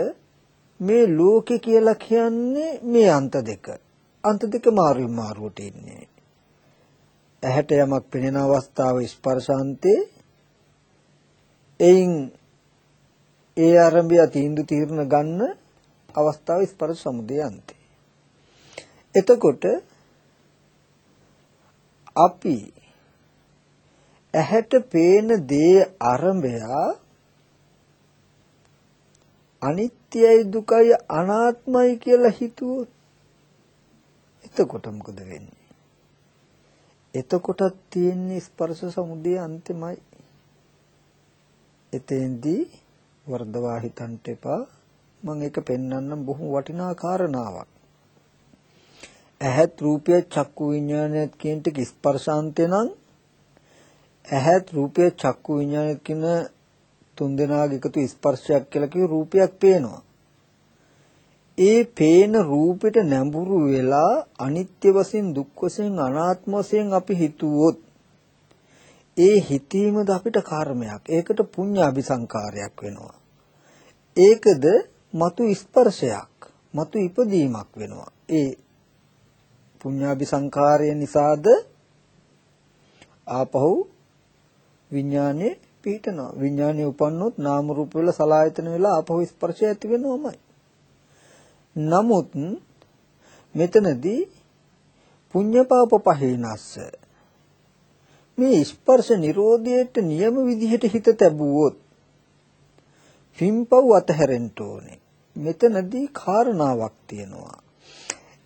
මේ ලෝකේ කියලා කියන්නේ මේ අන්ත දෙක. අන්ත දෙක මාරු මාරුවට ඉන්නේ. ඇහැට යමක් පෙනෙන අවස්ථාව ස්පර්ශාන්තේ එයින් ඒ ආරම්භය තීන්දු තීරණ ගන්න අවස්ථාව ස්පර්ශ සමුදය අන්තේ. එතකොට අපි ඇහැට පේන දේ ආරම්භය අනිත්‍යයි දුකයි අනාත්මයි කියලා හිතුවොත් එතකොට මොකද වෙන්නේ? එතකොටත් තියෙන්නේ ස්පර්ශ සමුදය අන්තිමයි. එතෙන්දී වර්ධවා හිතන්න එපා. මම ඒක පෙන්වන්නම් බොහොම වටිනා කාරණාවක්. ඇහත් රූපය චක්කු විඥානයත් කියන ටික ස්පර්ශාන්තේ නම් ඇහත් රූපය චක්කු විඤ්ඤාණය කියන තුන්දෙනාගේ එකතු ස්පර්ශයක් කියලා කිව්ව රූපයක් පේනවා. ඒ පේන රූපෙට නැඹුරු වෙලා අනිත්‍ය වශයෙන් දුක් වශයෙන් අනාත්ම වශයෙන් අපි හිතුවොත් ඒ හිතීමද අපිට කර්මයක්. ඒකට පුණ්‍ය අபிසංකාරයක් වෙනවා. ඒකද మతు ස්පර්ශයක්. మతు ඉපදීමක් වෙනවා. ඒ පුඤ්ඤාභි සංකාරය නිසාද ආපහු විඥානේ පිහිටනවා. විඥානේ උපන්නොත් නාම රූප වල සලායතන වෙලා ආපහු ස්පර්ශය ඇති වෙනවමයි. නමුත් මෙතනදී පුඤ්ඤපාප පහේනස්ස මේ ස්පර්ශ නිරෝධයට නියම විදිහට හිත තැබුවොත් පින්පව් අතහැරෙන්න ඕනේ. මෙතනදී කාරණාවක් තියෙනවා.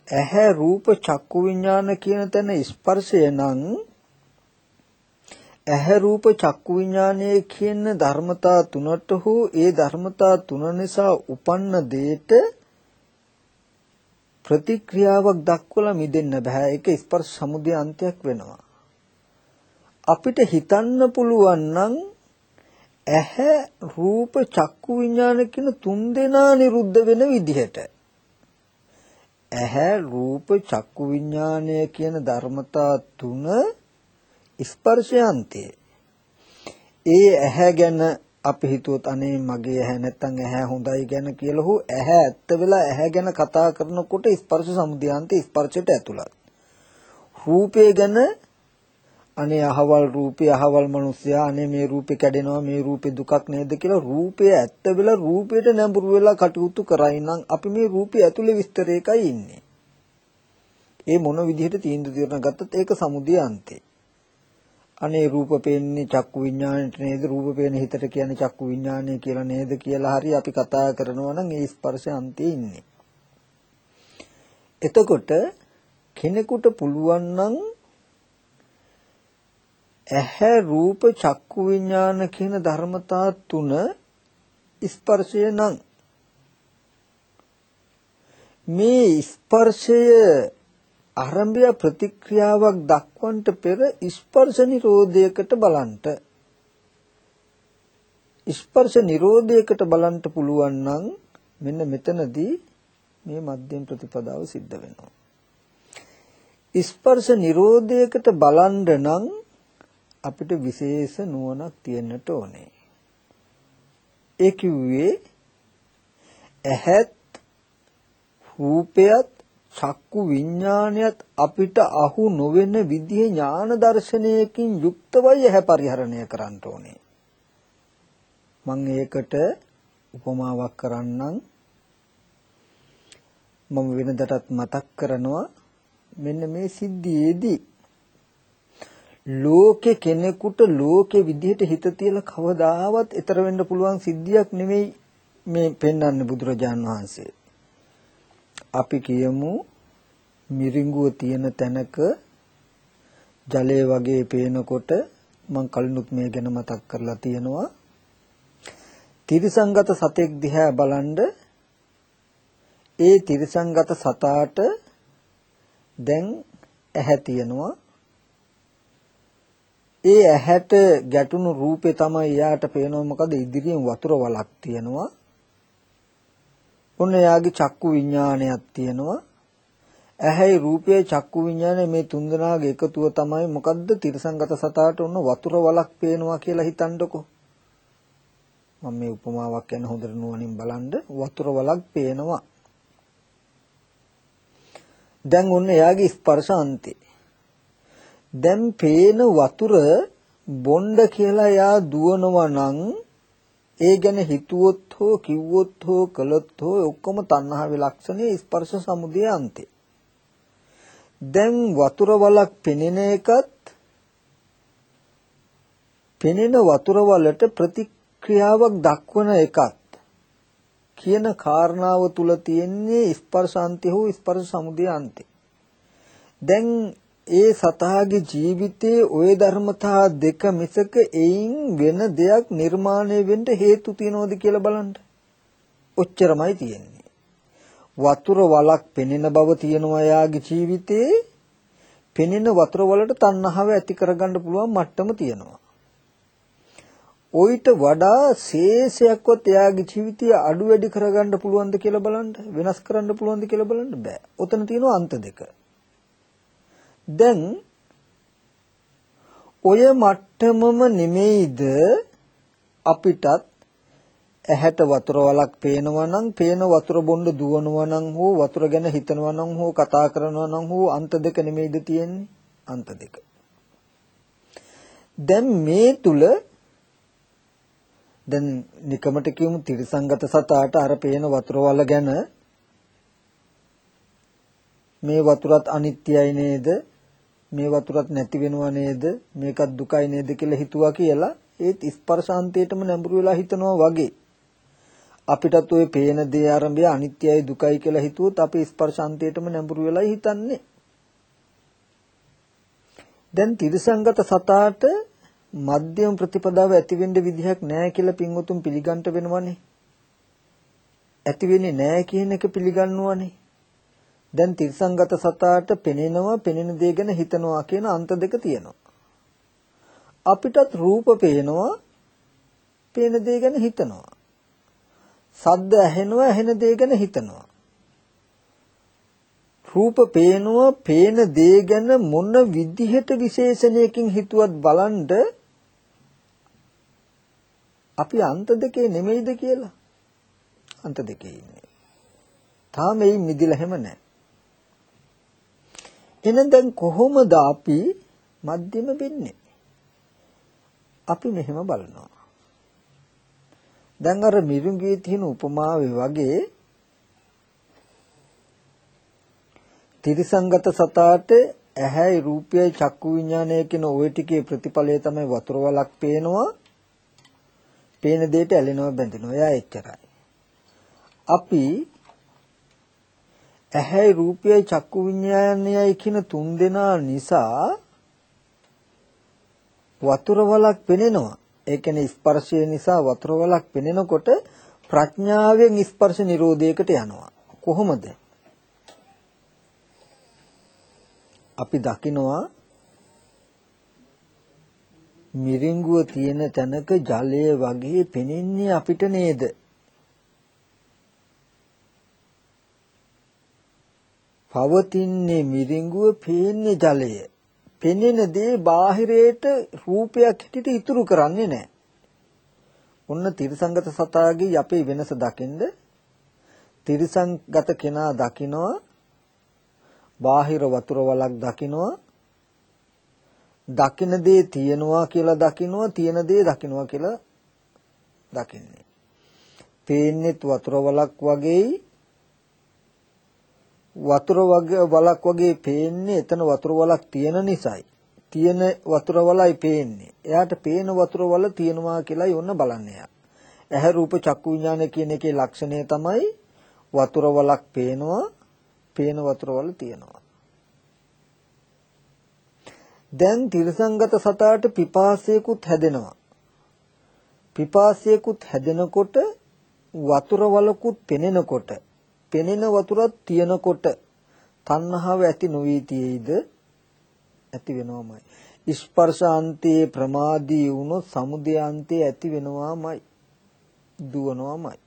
ඇහැ රූප චක්කු විඥාන කියන තැන ස්පර්ශය නම් ඇහැ රූප චක්කු විඥානයේ කියන ධර්මතා තුනට හෝ ඒ ධර්මතා තුන නිසා උපන්න දෙයට ප්‍රතික්‍රියාවක් දක්වලා මිදෙන්න බෑ. ඒක ස්පර්ශ සමුදය අන්තයක් වෙනවා. අපිට හිතන්න පුළුවන් නම් ඇහැ රූප චක්කු විඥාන කියන තුන් දෙනා නිරුද්ධ වෙන විදිහට ඇහැ රූප චක්කු විඥානය කියන ධර්මතා තුන ස්පර්ශයන්තේ ඒ ඇහැ ගැන අපි හිතුවොත් අනේ මගේ ඇහැ නැත්තම් ඇහැ හොඳයි ගැන කියලා හෝ ඇහැ ඇත්ත වෙලා ඇහැ ගැන කතා කරනකොට ස්පර්ශ සමුදයන්තේ ස්පර්ශයට ඇතුළත් රූපය ගැන අනේ අහවල් රූපේ අහවල් මිනිස්සයා අනේ මේ රූපේ කැඩෙනවා මේ රූපේ දුකක් නේද කියලා රූපය ඇත්ත වෙලා රූපයට නැඹුරු වෙලා කටයුතු කරයි නම් අපි මේ රූපය ඇතුලේ විස්තරයකයි ඉන්නේ. ඒ මොන විදිහට තීන්දුව తీරන ගත්තත් ඒක සමුදය අන්තේ. අනේ රූප පේන්නේ චක්කු විඥාණයට නේද රූප පේන හිතට කියන්නේ චක්කු විඥාණය කියලා නේද කියලා හරි අපි කතා කරනවා නම් ඒ ස්පර්ශ අන්තයේ ඉන්නේ. එතකොට කෙනෙකුට පුළුවන් නම් ඇහැ රූප චක්කු විඥාන කියන ධර්මතා තුන ස්පර්ශය නම් මේ ස්පර්ශය ආරම්භය ප්‍රතික්‍රියාවක් දක්වන්නට පෙර ස්පර්ශ නිරෝධයකට බලන්ට ස්පර්ශ නිරෝධයකට බලන්ට පුළුවන් නම් මෙන්න මෙතනදී මේ මධ්‍යම ප්‍රතිපදාව සිද්ධ වෙනවා ස්පර්ශ නිරෝධයකට බලන්න නම් අපිට විශේෂ නුවණක් තියෙන්නට ඕනේ. ඒ කිව්වේ ඇහත් රූපයත් චක්කු විඥානයත් අපිට අහු නොවන විදිහේ ඥාන දර්ශනයකින් යුක්තවයි ඇහැ පරිහරණය කරන්න ඕනේ. මම ඒකට උපමාවක් කරන්නම්. මම වෙනදටත් මතක් කරනවා මෙන්න මේ සිද්ධියේදී ලෝකේ කෙනෙකුට ලෝකේ විදිහට හිත තියලා කවදාවත් ඈතර වෙන්න පුළුවන් සිද්ධියක් නෙමෙයි මේ පෙන්වන්නේ බුදුරජාන් වහන්සේ. අපි කියමු මිරිඟුව තියෙන තැනක ජලය වගේ පේනකොට මම කලිනුත් මේ ගැන මතක් කරලා තියෙනවා. තිරිසංගත සතෙක් දිහා බලන්ඩ ඒ තිරිසංගත සතාට දැන් ඇහැ තියෙනවා ඒ ඇහැට ගැටුණු රූපේ තමයි එයාට පේනව මොකද ඉදිරියෙන් වතුර වලක් තියෙනවා. ඔන්න එයාගේ චක්කු විඥානයක් තියෙනවා. ඇහැයි රූපයේ චක්කු විඥානය මේ තුන්දෙනාගේ එකතුව තමයි මොකද්ද තිරසංගත සතාට ඔන්න වතුර වලක් පේනවා කියලා හිතන්නකෝ. මම මේ උපමාවක් ගැන හොඳට නුවණින් බලන්න වතුර වලක් පේනවා. දැන් ඔන්න එයාගේ ස්පර්ශ අන්තේ දැන් පේන වතුර බොණ්ඩ කියලා යා දුවනවා නම් ඒ ගැන හිතුවොත් හෝ කිව්වොත් හෝ කළොත් හෝ ඔක්කොම තණ්හාවේ ලක්ෂණේ ස්පර්ශ සමුදය අන්තේ. දැන් වතුර වලක් පෙනෙන එකත් පෙනෙන වතුර වලට ප්‍රතික්‍රියාවක් දක්වන එකත් කියන කාරණාව තුල තියෙන්නේ ස්පර්ශාන්ති හෝ ස්පර්ශ සමුදය අන්තේ. දැන් ඒ සතාගේ ජීවිතයේ ওই ධර්මතා දෙක මිසක එයින් වෙන දෙයක් නිර්මාණය වෙන්න හේතු තියනෝද කියලා බලන්න. ඔච්චරමයි තියෙන්නේ. වතුර වලක් පෙනෙන බව තියෙනවා යාගේ ජීවිතයේ. පෙනෙන වතුර වලට තණ්හාව ඇති කරගන්න පුළුවන් මට්ටම තියෙනවා. ඔయిత වඩා ශේෂයක්වත් එයාගේ ජීවිතය අඩු වැඩි කරගන්න පුළුවන්ද කියලා බලන්න වෙනස් කරන්න පුළුවන්ද කියලා බලන්න බෑ. ඔතන තියෙනවා අන්ත දෙක. දැන් ඔය මට්ටමම නෙමෙයිද අපිටත් ඇහැට වතුර වලක් පේනවා නම් පේන වතුර බොන්න දුවනවා නම් හෝ වතුර ගැන හිතනවා නම් හෝ කතා කරනවා නම් හෝ අන්ත දෙක නෙමෙයිද තියෙන්නේ? අන්ත දෙක. දැන් මේ තුල දැන් නිකමට කියමු තිරසංගත සතාට අර පේන වතුර වල ගැන. මේ වතුරත් අනිත්‍යයි නේද? මේ වතුරත් නැති වෙනවා නේද? මේකත් දුකයි නේද කියලා හිතුවා කියලා ඒත් ස්පර්ශාන්තයටම නැඹුරු වෙලා හිතනවා වගේ. අපිටත් ওই පේන දේ ආරම්භය අනිත්‍යයි දුකයි කියලා හිතුවොත් අපි ස්පර්ශාන්තයටම නැඹුරු වෙලා හිතන්නේ. දැන් තිරසංගත සතාට මධ්‍යම ප්‍රතිපදාව ඇති වෙන්න විදිහක් නැහැ කියලා පින්වතුන් පිළිගන්න වෙනවනේ. ඇති වෙන්නේ නැහැ කියන එක පිළිගන්නවනේ. දැන් තිරසංගත සතාට පෙනෙනවා පෙනෙන දේ ගැන හිතනවා කියන අන්ත දෙක තියෙනවා. අපිටත් රූප පේනවා පේන දේ ගැන හිතනවා. සද්ද ඇහෙනවා ඇහෙන දේ ගැන හිතනවා. රූප පේනවා පේන දේ ගැන මොන විදිහට විශේෂණයකින් හිතුවත් බලන්ඩ අපි අන්ත දෙකේ නෙමෙයිද කියලා අන්ත දෙකේ ඉන්නේ. තාම මේ මිදිලා හැම නැහැ. එහෙනම් දැන් කොහොමද අපි මධ්‍යම වෙන්නේ? අපි මෙහෙම බලනවා. දැන් අර මිරිඟුවේ තියෙන උපමාවේ වගේ තිරිසංගත සතාට ඇහැයි රූපයයි චක්කු විඥානය කියන ওই ටිකේ ප්‍රතිඵලය තමයි වතුර වලක් පේනවා. පේන දෙයට ඇලෙනවා බැඳෙනවා. එයා එච්චරයි. අපි ඇහැයි රූපයයි චක්කු විඤ්ඤාණයයි කියන තුන් දෙනා නිසා වතුර වලක් පෙනෙනවා. ඒ කියන්නේ ස්පර්ශය නිසා වතුර වලක් පෙනෙනකොට ප්‍රඥාවෙන් ස්පර්ශ නිරෝධයකට යනවා. කොහොමද? අපි දකිනවා මිරිඟුව තියෙන තැනක ජලය වගේ පෙනෙන්නේ අපිට නේද? පවතින්නේ මිරිඟුව පේන්නේ ජලය. පෙනෙන දේ බාහිරයට රූපයක් හැටියට ඉතුරු කරන්නේ නැහැ. ඔන්න තිරසංගත සතාගේ අපේ වෙනස දකින්ද තිරසංගත කෙනා දකිනවා බාහිර වතුර වලක් දකිනවා දකින දේ තියනවා කියලා දකිනවා තියෙන දේ දකිනවා කියලා දකින්නේ. පේන්නේත් වතුර වලක් වගේයි වතුර වගේ වලක් වගේ පේන්නේ එතන වතුර වලක් තියෙන නිසායි. තියෙන වතුර වලයි පේන්නේ. එයාට පේන වතුර වල තියෙනවා කියලායි ඔන්න බලන්නේ. ඇහැ රූප චක්කු විඥාන කියන එකේ ලක්ෂණය තමයි වතුර වලක් පේනවා, පේන වතුර වල තියෙනවා. දැන් තිරසංගත සතාට පිපාසයකුත් හැදෙනවා. පිපාසයකුත් හැදෙනකොට වතුර වලකුත් පෙනෙනකොට පෙනෙන වතුරක් තියෙනකොට තණ්හාව ඇති නොවී තියෙයිද ඇති වෙනවමයි. ස්පර්ශාන්තයේ ප්‍රමාදී වුණොත් සමුදයාන්තයේ ඇති වෙනවාමයි. දුවනවාමයි.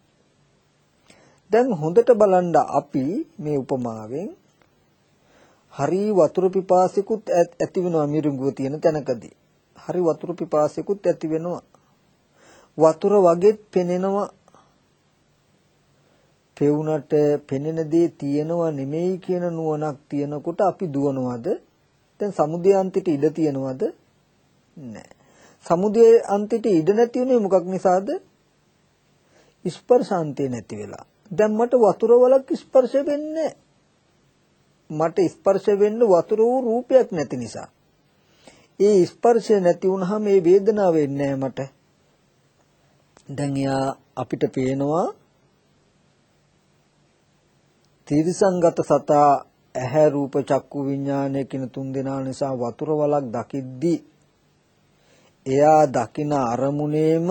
දැන් හොඳට බලන්න අපි මේ උපමාවෙන් හරි වතුර පිපාසිකුත් ඇති වෙනවා මිරිඟුව තියෙන තැනකදී. හරි වතුර පිපාසිකුත් ඇති වෙනවා. වතුර වගේ පෙනෙනවා. පෙවුනට පෙනෙන දේ තියෙනව නෙමෙයි කියන නුවණක් තියෙනකොට අපි දුවනවද දැන් සමුදය අන්තිට ඉඩ තියනවද? නැහැ. සමුදය අන්තිට ඉඩ නැති උනේ මොකක් නිසාද? ස්පර්ශාන්තය නැති වෙලා. දැන් මට වතුර වලක් ස්පර්ශ වෙන්නේ මට ස්පර්ශ වෙන්න වතුර වූ රූපයක් නැති නිසා. ඒ ස්පර්ශය නැති වුනහම මේ වේදනාව වෙන්නේ මට. දැන් යා අපිට පේනවා තිරිසංගත සතා ඇහැ රූප චක්කු විඥානය කියන තුන් දෙනා නිසා වතුර වලක් දකිද්දී එයා දකින අරමුණේම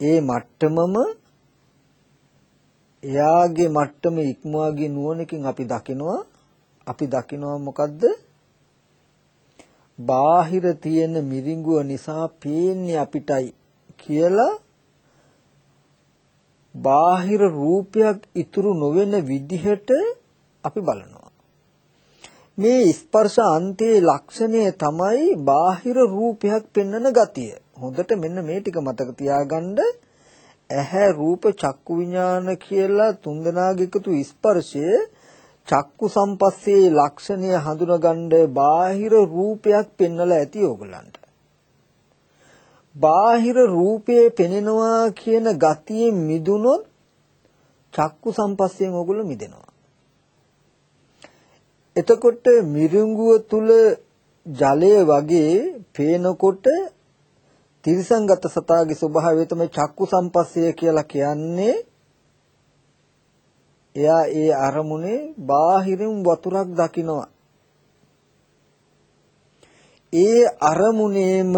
ඒ මට්ටමම එයාගේ මට්ටම ඉක්මවාගේ නුවණකින් අපි දකිනවා. අපි දකිනවා මොකද්ද? බාහිර තියෙන මිරිඟුව නිසා පේන්නේ අපිටයි කියලා බාහිර රූපයක් ඉතුරු නොවන විදිහට අපි බලනවා. මේ ස්පර්ශ අන්තයේ ලක්ෂණය තමයි බාහිර රූපයක් පෙන්වන ගතිය. හොඳට මෙන්න මේ ටික මතක තියාගන්න ඇහැ රූප චක්කු විඥාන කියලා තුන්දෙනාගේ එකතු ස්පර්ශය චක්කු සම්පස්සේ ලක්ෂණය හඳුනගන්න බාහිර රූපයක් පෙන්වලා ඇති ඕගලන්ට. බාහිර රූපයේ පෙනෙනවා කියන ගතියෙන් මිදුනොත් චක්කු සම්පස්යෙන් ඕගොල්ලෝ මිදෙනවා. එතකොට මිරිඟුව තුල ජලය වගේ පේනකොට තිරිසංගත සතාගේ ස්වභාවය තමයි චක්කු සම්පස්සය කියලා කියන්නේ එයා ඒ අරමුණේ බාහිරින් වතුරක් දකිනවා ඒ අරමුණේම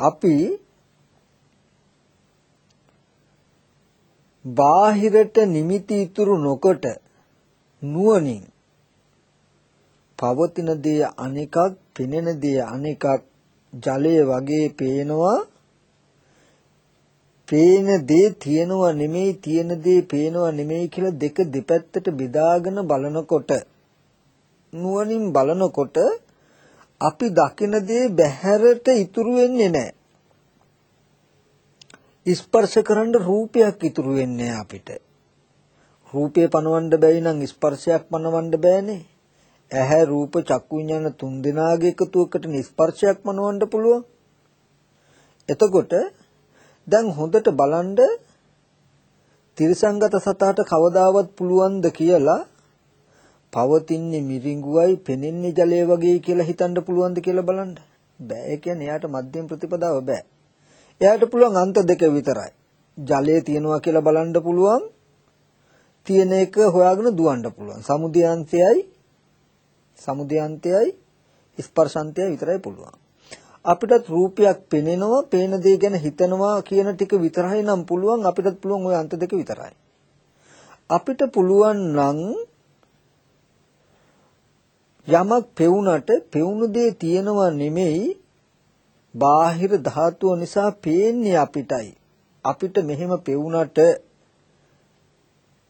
අපි බාහිරට නිමිති ඉතුරු නොකොට නුවණින් පවතින දේ අනෙකක් පෙනෙන දේ අනෙකක් ජලය වගේ පේනවා. පේන දේ තියෙනවා නෙමෙයි තියෙන දේ පේනවා නෙමෙයි කියලා දෙක දෙපැත්තට බෙදාගෙන බලනකොට නුවණින් බලනකොට අපි දකින දේ බහැරට ඉතුරු වෙන්නේ නැහැ. ස්පර්ශ කරන්න රූපයක් ඉතුරු වෙන්නේ අපිට. රූපේ පනවන්න බැයි නම් ස්පර්ශයක් පනවන්න බෑනේ. ඇහැ රූප චක්කු විඥාන තුන් දෙනාගේ එකතුවකට ස්පර්ශයක් පනවන්න පුළුවන්. එතකොට දැන් හොඳට බලන්න තිරසංගත සතාට කවදාවත් පුළුවන්ද කියලා පවතින්නේ මිරිඟුවයි පෙනෙන්නේ ජලය වගේ කියලා හිතන්න පුළුවන්ද කියලා බලන්න. බෑ. ඒ කියන්නේ එයාට මධ්‍යම ප්‍රතිපදාව බෑ. එයාට පුළුවන් අන්ත දෙක විතරයි. ජලය තියෙනවා කියලා බලන්න පුළුවන්. තියෙන එක හොයාගෙන දුවන්න පුළුවන්. සමුදයාන්තයයි සමුදයාන්තයයි ස්පර්ශාන්තයයි විතරයි පුළුවන්. අපිටත් රූපයක් පෙනෙනවා, පේන දේ ගැන හිතනවා කියන ටික විතරයි නම් පුළුවන්. අපිටත් පුළුවන් ওই අන්ත දෙක විතරයි. අපිට පුළුවන් නම් යමක් පෙවුනට පෙවුණු දේ තියෙනවා නෙමෙයි බාහිර ධාතුව නිසා පේන්නේ අපිටයි. අපිට මෙහෙම පෙවුනට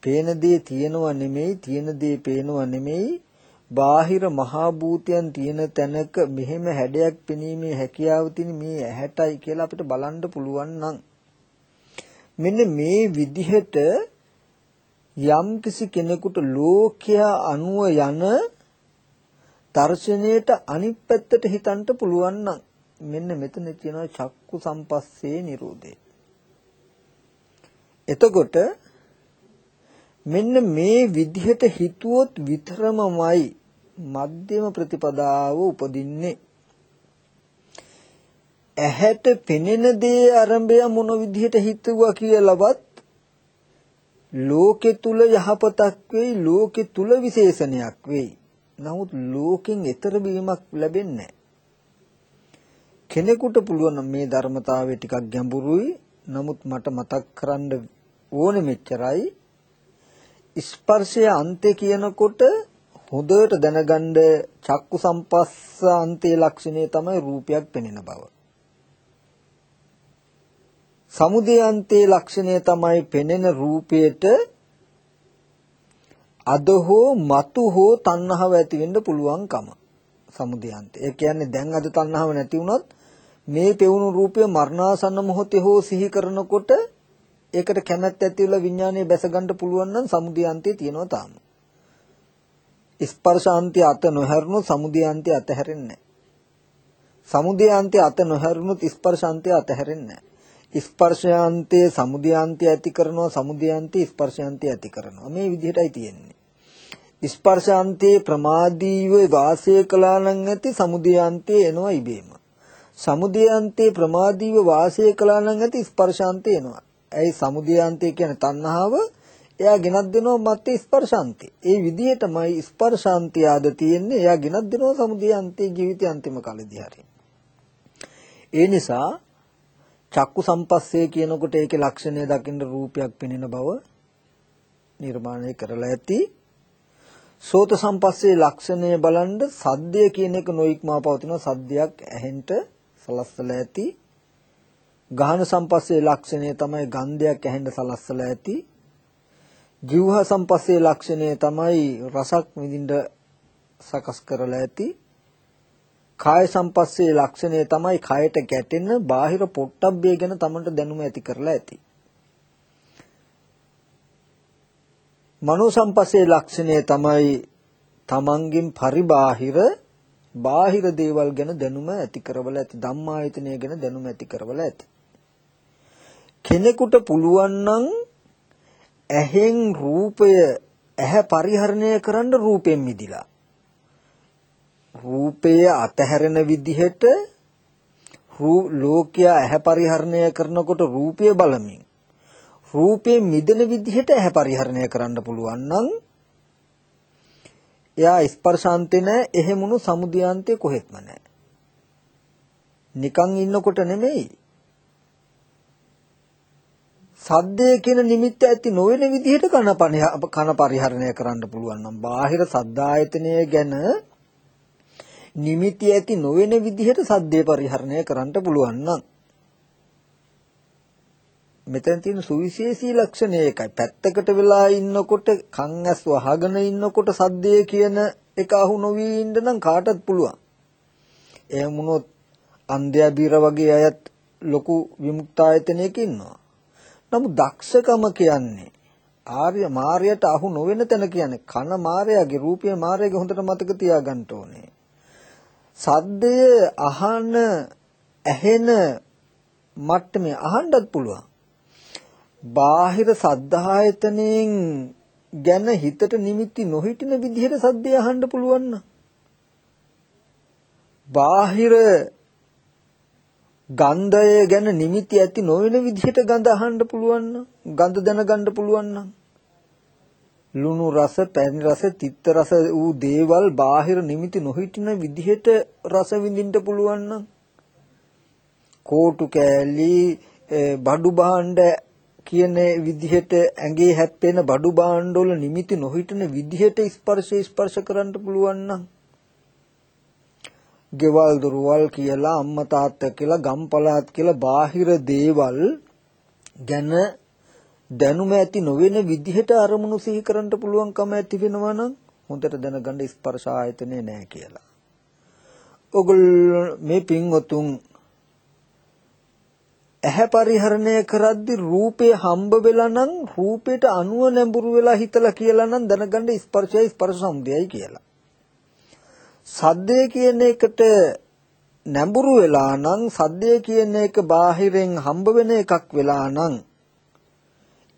පේන දේ තියෙනවා නෙමෙයි තියෙන දේ පේනවා නෙමෙයි. බාහිර මහා භූතයන් තියෙන තැනක මෙහෙම හැඩයක් පෙනීමේ හැකියාව තියෙන මේ ඇහැටයි කියලා අපිට බලන්න පුළුවන් නම්. මෙන්න මේ විදිහට යම් කිසි කෙනෙකුට ලෝකයා අනුව යන දර්ශනයට අනිත් පැත්තට හිතන්න පුළුවන් නම් මෙන්න මෙතන කියනවා චක්කු සම්පස්සේ නිරෝධය. එතකොට මෙන්න මේ විදිහට හිතුවොත් විතරමමයි මධ්‍යම ප්‍රතිපදාව උපදින්නේ. ඇහැට පෙනෙන දේ ආරම්භය මොන විදිහට හිතුවා කියලාවත් ලෝකෙ තුල යහපතක් වෙයි ලෝකෙ තුල විශේෂණයක් වෙයි නමුත් ලෝකෙන් එතර වීමක් ලැබෙන්නේ කෙනෙකුට පුළුවන් මේ ධර්මතාවය ටිකක් ගැඹුරුයි. නමුත් මට මතක් කරන්න ඕනේ මෙච්චරයි. ස්පර්ශය අන්තය කියනකොට හොඳට දැනගන්න චක්කු සම්පස්ස අන්තයේ ලක්ෂණය තමයි රූපයක් පෙනෙන බව. සමුදේ අන්තයේ ලක්ෂණය තමයි පෙනෙන රූපයට අද හෝ මතු හෝ තණ්හාව ඇති වෙන්න පුළුවන්කම සමුදයන්ත. ඒ කියන්නේ දැන් අද තණ්හාව නැති වුණොත් මේ පෙවුණු රූපය මරණාසන්න මොහොතේ හෝ සිහි කරනකොට ඒකට කැමැත්ත ඇති වෙලා විඥානය බැස ගන්න පුළුවන් නම් සමුදයාන්තය තියෙනවා තාම. ස්පර්ශාන්තය අත නොහැරුණොත් සමුදයාන්තය අතහැරෙන්නේ නැහැ. සමුදයාන්තය අත නොහැරුණොත් ස්පර්ශාන්තය අතහැරෙන්නේ නැහැ. ස්පර්ශාන්තයේ සමුදයාන්තය ඇති කරනවා සමුදයාන්තයේ ස්පර්ශාන්තය ඇති කරනවා. මේ විදිහටයි තියෙන්නේ. ස්පර්ශාන්තයේ ප්‍රමාදීව වාසය කළා නම් ඇති සමුදයාන්තයේ එනවා ඉබේම. සමුදයාන්තයේ ප්‍රමාදීව වාසය කළා නම් ඇති ස්පර්ශාන්තය එනවා. ඇයි සමුදයාන්තය කියන්නේ තණ්හාව එයා ගෙනත් දෙනවා මත්තේ ස්පර්ශාන්තේ. ඒ විදිහටමයි ස්පර්ශාන්තය ආද තියෙන්නේ. එයා ගෙනත් දෙනවා සමුදයාන්තේ ජීවිතය අන්තිම කාලෙදී හරිය. ඒ නිසා චක්කු සම්පස්සේ කියනකොට ඒකේ ලක්ෂණය දකින්න රූපයක් පෙනෙන බව නිර්මාණය කරලා ඇති. සෝත සම්පස්සේ ලක්ෂණය බලන්ද සද්දය කියන එක නොයික්මා පවතින සද්දයක් ඇහෙන්න සලස්සලා ඇති. ගාහන සම්පස්සේ ලක්ෂණය තමයි ගන්ධයක් ඇහෙන්න සලස්සලා ඇති. ජීවහ සම්පස්සේ ලක්ෂණය තමයි රසක් විඳින්න සකස් කරලා ඇති. කාය සම්පස්සේ ලක්ෂණය තමයි කයට ගැටෙන බාහිර පොට්ටබ්බය ගැන තමන්ට දැනුම ඇති කරලා ඇති. මනෝ සම්පස්සේ ලක්ෂණය තමයි තමන්ගෙන් පරිබාහිර බාහිර දේවල් ගැන දැනුම ඇති කරවල ඇති ධම්මායතනය ගැන දැනුම ඇති කරවල ඇති. කෙනෙකුට පුළුවන් නම් ඇහෙන් රූපය ඇහැ පරිහරණය කරන්න රූපයෙන් මිදිලා රූපය අතහැරෙන විදිහට ලෝකයා ඇහැ පරිහරණය කරනකොට රූපය බලමින් රූපයෙන් මිදෙන විදිහට ඇහැ පරිහරණය කරන්න පුළුවන් නම් එයා ස්පර්ශාන්තේ නැහැ එහෙමුණු සමුදියාන්තේ කොහෙත්ම නැහැ නිකන් ඉන්නකොට නෙමෙයි. සද්දය කියන නිමිත්ත ඇති නොවන විදිහට කන කන පරිහරණය කරන්න පුළුවන් නම් බාහිර සද්දායතනය ගැන නිමිති ඇති නොවන විදිහට සද්දේ පරිහරණය කරන්න පුළුවන් නම්. මෙතන තියෙන සුවිශේෂී ලක්ෂණය එකයි. පැත්තකට වෙලා ඉන්නකොට කන් ඇස් වහගෙන ඉන්නකොට සද්දේ කියන එක අහු නොවි ඉන්න නම් කාටත් පුළුවන්. එහෙම වුණොත් අන්ධයා බීර වගේ අයත් ලොකු විමුක්තායතනයක ඉන්නවා. නමුත් දක්ෂකම කියන්නේ ආර්ය මාර්යයට අහු නොවෙන තැන කියන්නේ කන මාර්යාගේ රූපය මාර්යාගේ හොඳට මතක තියාගන්න ඕනේ. සද්දය අහන ඇහෙන මට්ටමේ අහන්නත් පුළුවන්. බාහිර සද්ධායතනෙන් ගැන හිතට නිමිති නොහිටින විදිහට සද්දය අහන්න පුළුවන් නම් බාහිර ගන්ධය ගැන නිමිති ඇති නොවන විදිහට ගඳ අහන්න පුළුවන් නම් ගඳ දැනගන්න පුළුවන් නම් ලුණු රස, පැණි රස, තිත්ත රස වූ දේවල් බාහිර නිමිති නොහිටින විදිහට රස විඳින්න පුළුවන් නම් කෝටු කෑලි බඩු භාණ්ඩ කියන විදිහට ඇඟේ හැප්පෙන බඩු භාණ්ඩ වල නිමිති නොහිටින විදිහට ස්පර්ශ ස්පර්ශ කරන්න පුළුවන් නම් ගෙවල් දොරවල් කියලා අම්මා තාත්තා කියලා ගම්පලාත් කියලා බාහිර දේවල් ගැන දැනුම ඇති නොවන විදිහට අරමුණු සිහි කරන්න පුළුවන්කම ඇති වෙනවා නම් හොඳට දැනගන්න ස්පර්ශ ආයතනේ නැහැ කියලා. ඔගොල්ලෝ මේ පින්වතුන් ඇහැ පරිහරණය කරද්දි රූපේ හම්බ වෙලා නම් රූපේට අනුව නැඹුරු වෙලා හිතලා කියලා නම් දැනගන්න ස්පර්ශයයි ස්පර්ශ සමුදයයි කියලා. සද්දේ කියන එකට නැඹුරු වෙලා නම් සද්දේ කියන එක බාහිරෙන් හම්බ වෙන එකක් වෙලා නම්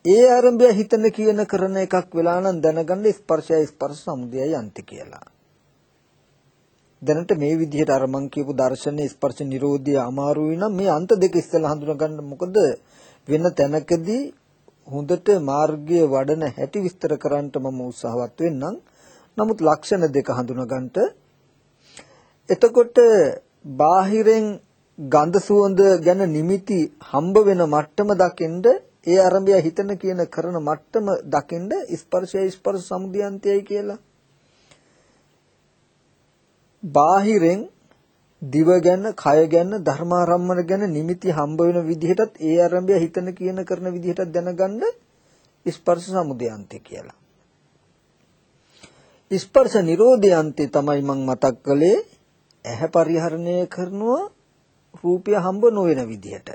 ඒ ආරම්භය හිතන කියන කරන එකක් වෙලා නම් දැනගන්න ස්පර්ශය ස්පර්ශ සමුදයයි අන්ති කියලා. දැනට මේ විදිහට අර මං කියපු දර්ශනේ ස්පර්ශ නිරෝධය අමාරුයි නම් මේ අන්ත දෙක ඉස්සෙල්ලා හඳුනා ගන්න මොකද වෙන තැනකදී හොඳට මාර්ගය වඩන හැටි විස්තර කරන්නට මම උත්සාහවත් වෙන්නම්. නමුත් ලක්ෂණ දෙක හඳුනා ගන්නට එතකොට බාහිරෙන් ගඳ සුවඳ ගැන නිමිති හම්බ වෙන මට්ටම දකින්ද ඒ ආරම්භය හිතන කියන කරන මට්ටම දකින්ද ස්පර්ශය ස්පර්ශ සමුදයන්තයයි කියලා. බාහිරෙන් දිව ගැන, කය ගැන, ධර්මාරම්මන ගැන නිමිති හම්බ වෙන විදිහටත් ඒ ආරම්භය හිතන කියන කරන විදිහටත් දැනගන්න ස්පර්ශ සමුදයන්තය කියලා. ස්පර්ශ නිරෝධයන්තය තමයි මම මතක් කළේ ඇහැ පරිහරණය කරනවා රූපය හම්බ නොවන විදිහට.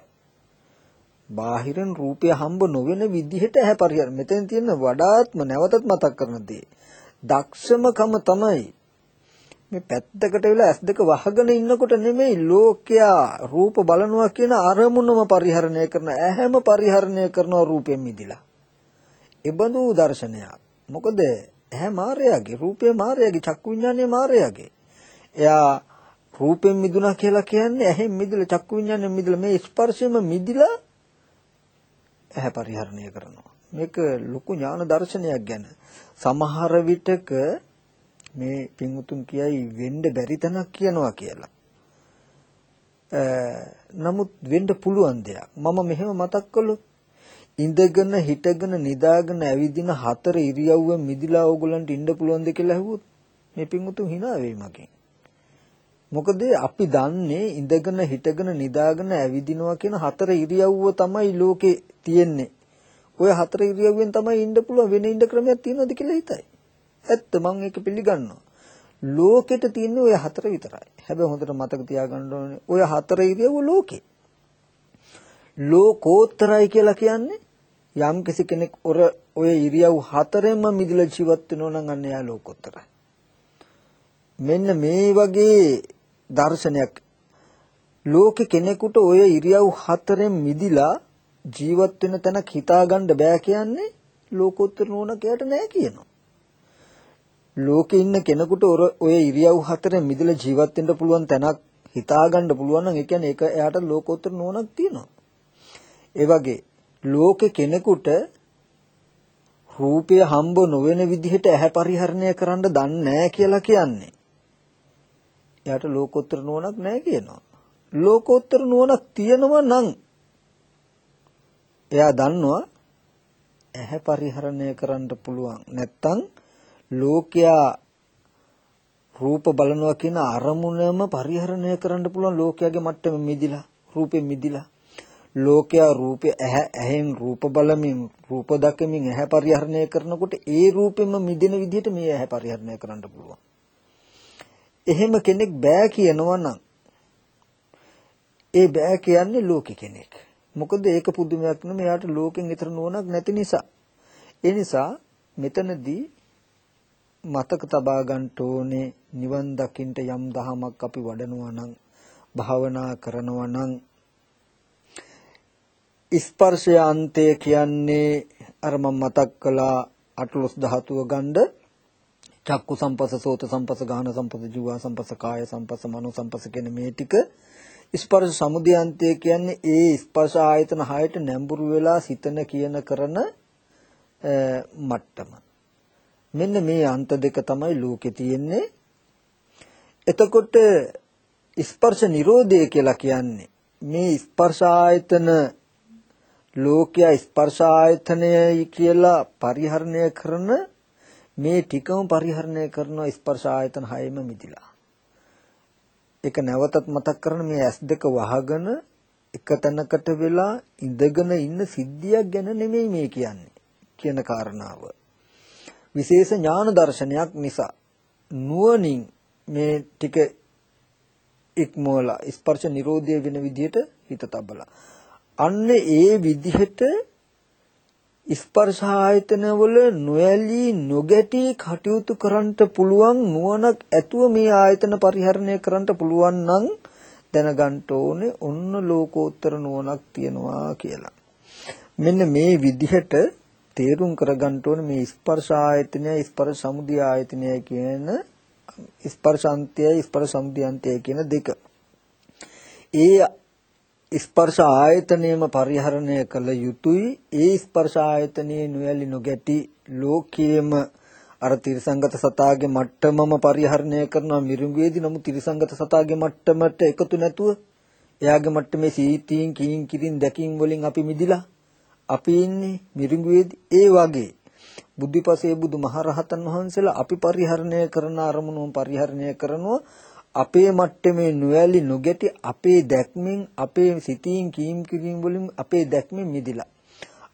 බාහිරන් රූපය හම්බ නොවන විදිහට ඇහැ පරිහරණය. මෙතෙන් තියෙන වඩාත්ම නැවතත් මතක් කරන දේ. දක්ෂමකම තමයි මේ පැත්තකට වෙලා ඇස් දෙක වහගෙන ඉන්නකොට නෙමෙයි ලෝකයා රූප බලනවා කියන අරමුණම පරිහරණය කරන ඇහැම පරිහරණය කරන රූපයෙන් මිදිලා. ඒබඳු දර්ශනයක්. මොකද ඇහැ මායයාගේ රූපය මායයාගේ චක්කු විඥානය මායයාගේ. එයා රූපෙන් මිදුණා කියලා කියන්නේ ඇහෙන් මිදලා චක්කු විඥානයෙන් මිදලා මේ ස්පර්ශයෙන්ම මිදිලා ඇහැ පරිහරණය කරනවා. මේක ලොකු ඥාන දර්ශනයක් ගැන. සමහර විටක මේ පින්වුතුන් කියයි වෙන්න බැරි තැනක් කියනවා කියලා. නමුත් වෙන්න පුළුවන් දෙයක්. මම මෙහෙම මතක් කළොත් ඉඳගෙන හිටගෙන නිදාගෙන ඇවිදින හතර ඉරියව්වෙන් මිදිලා ඕගොල්ලන්ට ඉන්න පුළුවන්ද කියලා අහුවොත් මේ පින්වුතුන් hina වෙයි මගෙන්. මොකද අපි දන්නේ ඉඳගෙන හිටගෙන නිදාගෙන ඇවිදිනවා කියන හතර ඉරියව්ව තමයි ලෝකේ තියෙන්නේ. ඔය හතර ඉරියව්වෙන් තමයි ඉන්න පුළුවන් වෙන ඉන්න ක්‍රමයක් තියෙනවද කියලා හිතයි. ඇත්ත මම ඒක පිළිගන්නවා. ලෝකෙට තියෙන්නේ ඔය හතර විතරයි. හැබැයි හොඳට මතක තියාගන්න ඕනේ ඔය හතර ඉරියව්ව ලෝකේ. ලෝකෝත්තරයි කියලා කියන්නේ යම් කෙනෙක් ඔය ඉරියව් හතරෙන්ම මිදලා ජීවත් වෙනවා නම් අන්න එයා ලෝකෝත්තරයි. මෙන්න මේ වගේ දර්ශනයක් ලෝකෙ කෙනෙකුට ඔය ඉරියව් හතරෙන් මිදිලා ජීවත් වෙන තැනක් හිතාගන්න බෑ කියන්නේ ලෝකෝත්තර නෝනක යට නෑ කියනවා. ලෝකෙ ඉන්න කෙනෙකුට ඔය ඉරියව් හතරෙන් මිදලා ජීවත් වෙන්න පුළුවන් තැනක් හිතාගන්න පුළුවන් නම් ඒ කියන්නේ ඒක එයාට ලෝකෝත්තර නෝනක් තියෙනවා. ඒ වගේ ලෝකෙ කෙනෙකුට රූපය හම්බ නොවන විදිහට ඇහැ පරිහරණය කරන්න දන්නේ නැහැ කියලා කියන්නේ. එයාට ලෝකෝත්තර නුවණක් නැහැ කියනවා. ලෝකෝත්තර නුවණක් තියෙනවා නම් එයා දන්නවා ඇහැ පරිහරණය කරන්න පුළුවන්. නැත්තම් ලෝකයා රූප බලනවා කියන අරමුණම පරිහරණය කරන්න පුළුවන් ලෝකයාගේ මට්ටමෙ මිදිලා රූපෙ මිදිලා ලෝකයා රූපය ඇහැ ඇහෙන් රූප බලමින් රූප දකමින් ඇහැ පරිහරණය කරනකොට ඒ රූපෙම මිදෙන විදිහට මේ ඇහැ පරිහරණය කරන්න පුළුවන් එහෙම කෙනෙක් බෑ කියනවා නම් ඒ බෑ කියන්නේ ලෝකෙ කෙනෙක්. මොකද ඒක පුදුමයක් නෙමෙයි යාට ලෝකෙන් ඊතර නුවණක් නැති නිසා. ඒ නිසා මෙතනදී මතක තබා ගන්න ඕනේ නිවන් දකින්න යම් දහමක් අපි වඩනවා නම් භාවනා කරනවා නම් ස්පර්ශය අන්තය කියන්නේ අර මම මතක් කළා අටලොස් ධාතුව ගන්න චක්කු සම්පස සෝත සම්පස ගාහන සම්පස ජීවා සම්පස කාය සම්පස මනෝ සම්පස කියන මේ ටික ස්පර්ශ සමුදයන්තය කියන්නේ ඒ ස්පර්ශ ආයතන හයට නැඹුරු වෙලා සිතන කියන කරන මට්ටම. මෙන්න මේ අන්ත දෙක තමයි ලෝකේ තියෙන්නේ. එතකොට ස්පර්ශ නිරෝධය කියලා කියන්නේ මේ ස්පර්ශ ආයතන ලෝකයා ස්පර්ශ ආයතනයයි කියලා පරිහරණය කරන මේ ටිකම පරිහරණය කරන ස්පර්ශ ආයතන හයෙම මිදිලා. ඒක නැවතත් මතක් කරන මේ ඇස් දෙක වහගෙන එක තැනකට වෙලා ඉඳගෙන ඉන්න සිද්ධියක් ගැන නෙමෙයි මේ කියන්නේ කියන කාරණාව. විශේෂ ඥාන දර්ශනයක් නිසා නුවණින් මේ ටික ඉක්මවලා ස්පර්ශ නිරෝධය වෙන විදිහට හිත තබලා අන්න ඒ විදිහට ස්පර්ශ ආයතන වල නොඇලී නොගැටී කටයුතු කරන්නට පුළුවන් නුවණක් ඇතුව මේ ආයතන පරිහරණය කරන්නට පුළුවන් නම් දැනගන්න ඕනේ ඔන්න ලෝකෝත්තර නුවණක් තියනවා කියලා. මෙන්න මේ විදිහට තේරුම් කරගන්න ඕනේ මේ ස්පර්ශ ආයතනය ස්පර්ශ සමුදය ආයතනය කියන ස්පර්ශාන්තයයි ස්පර්ශ සමුදයන්තය කියන දෙක. ඒ ස්පර්ශ ආයතනයම පරිහරණය කළ යුතුයි. ඒ ස්පර්ශ ආයතනයේ නොයලි නොගැටි ලෝකයේම අර තිරසංගත සතාගේ මට්ටමම පරිහරණය කරනවා. මිරිඟුවේදී නමුත් තිරසංගත සතාගේ මට්ටමට එකතු නැතුව එයාගේ මට්ටමේ සීතීන් කීන් කිරින් දැකින් වලින් අපි මිදිලා අපි ඉන්නේ මිරිඟුවේදී. ඒ වගේ බුද්ධිපසේ බුදු මහරහතන් වහන්සේලා අපි පරිහරණය කරන අරමුණුම පරිහරණය කරනවා. අපේ මට්ටමේ නොඇලි නොගැටි අපේ දැක්මෙන් අපේ සිතීන් කීම් කිරීම වලින් අපේ දැක්මෙන් මිදිලා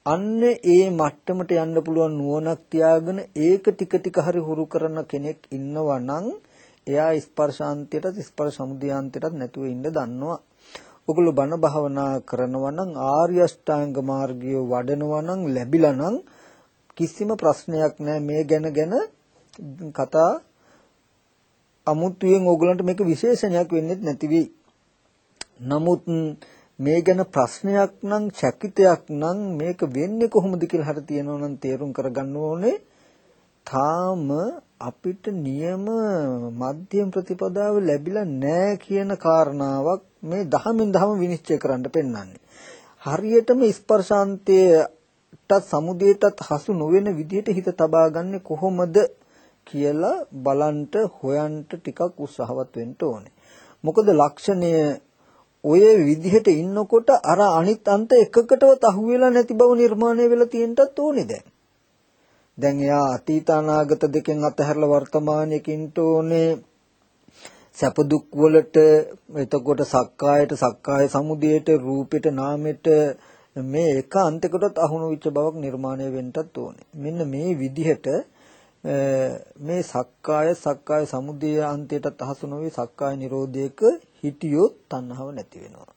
අන්න ඒ මට්ටමට යන්න පුළුවන් නුවණක් තියාගෙන ඒක ටික ටික හරි හුරු කරන කෙනෙක් ඉන්නවා නම් එයා ස්පර්ශාන්තයටත් ස්පර්ශ සමුදයාන්තයටත් නැතුව ඉන්න දන්නවා. ඔගොල්ලෝ බණ භාවනා කරනවා නම් ආර්ය අෂ්ටාංග මාර්ගය වඩනවා නම් ලැබිලා නම් කිසිම ප්‍රශ්නයක් නැහැ මේ ගැන ගැන කතා අමුතුවෙන් ඕගලන්ට මේක විශේෂණයක් වෙන්නේ නැති වෙයි. නමුත් මේ ගැන ප්‍රශ්නයක් නම් චකිතයක් නම් මේක වෙන්නේ කොහොමද කියලා හරි තියෙනවා නම් තේරුම් කරගන්න ඕනේ. තාම අපිට නියම මධ්‍යම ප්‍රතිපදාව ලැබිලා නැහැ කියන කාරණාවක් මේ දහමින් දහම විනිශ්චය කරන්න පෙන්වන්නේ. හරියටම ස්පර්ශාන්තයට සමුදේටත් හසු නොවන විදිහට හිත තබාගන්නේ කොහොමද කියලා බලන්ට හොයන්ට ටිකක් උත්සාහවත් වෙන්න ඕනේ. මොකද ලක්ෂණය ඔය විදිහට ඉන්නකොට අර අනිත් අන්ත එකකටවත් අහුවෙලා නැති බව නිර්මාණය වෙලා තියෙන්නත් ඕනේ දැන්. දැන් එයා අතීත අනාගත දෙකෙන් අතහැරලා වර්තමානයකින් ඕනේ සැප දුක් වලට එතකොට සක්කායට සක්කාය සමුදයට රූපෙට නාමෙට මේ එක අන්තයකටත් අහුණු වෙච්ච බවක් නිර්මාණය වෙන්නත් ඕනේ. මෙන්න මේ විදිහට මේ සක්කාය සක්කාය සමුදය අන්තයටත් අහසු නොවේ සක්කාය නිරෝධයක හිටියොත් තණ්හාව නැති වෙනවා.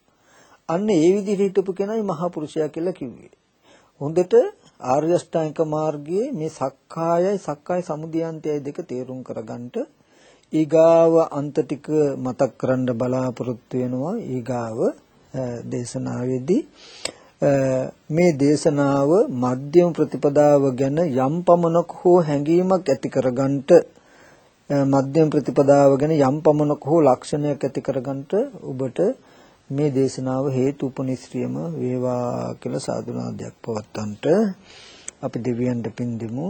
අන්න ඒ විදිහට හිටපු කෙනයි මහා පුරුෂයා කියලා කිව්වේ. හොඳට ආර්ය අෂ්ටාංගික මාර්ගයේ මේ සක්කායයි සක්කාය සමුදයන්තයයි දෙක තේරුම් කරගන්නට ඊගාව අන්ත ටික මතක් කරන්න බලාපොරොත්තු වෙනවා ඊගාව දේශනාවේදී මේ දේශනාව මධ්‍යම ප්‍රතිපදාව ගැන යම් පමණක හෝ හැඟීමක් ඇති කරගන්නට මධ්‍යම ප්‍රතිපදාව ගැන යම් පමණක හෝ ලක්ෂණයක් ඇති කරගන්නට ඔබට මේ දේශනාව හේතු උපනිශ්‍රියම වේවා කියලා සාදුනාදයක් පවත්තන්ට අපි දෙවියන්ට පින් දෙමු.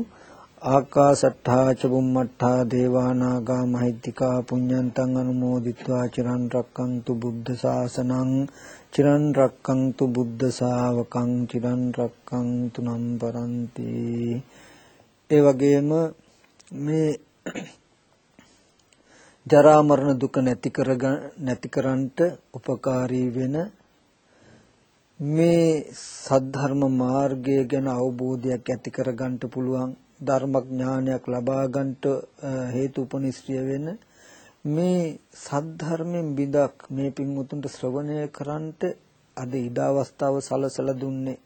ආකාසට්ඨා ච බුම්මට්ඨා දේවානාගා මහිද්దికා පුඤ්ඤන්තං අනුමෝදිත්වා චිරන් රක්කන්තු බුද්ධ ශාසනං චිරන් රක්කන්තු බුද්ධ ශාවකං චිරන් රක්කන්තු නම් පරන්ති ඒ වගේම මේ ජරා මරණ දුක නැති කරගන්න නැති කරන්නට උපකාරී වෙන මේ සද්ධර්ම මාර්ගය ගැන අවබෝධයක් ඇති කරගන්න පුළුවන් ධර්මඥානයක් ලබා ගන්නට හේතු උපනිශ්‍රිය වෙන මේ සද්ධර්මයෙන් බිඳක් මේ පින්වුතුන්ට ශ්‍රවණය කරන්නට අද ඉඩ අවස්ථාව සලසලා දුන්නේ.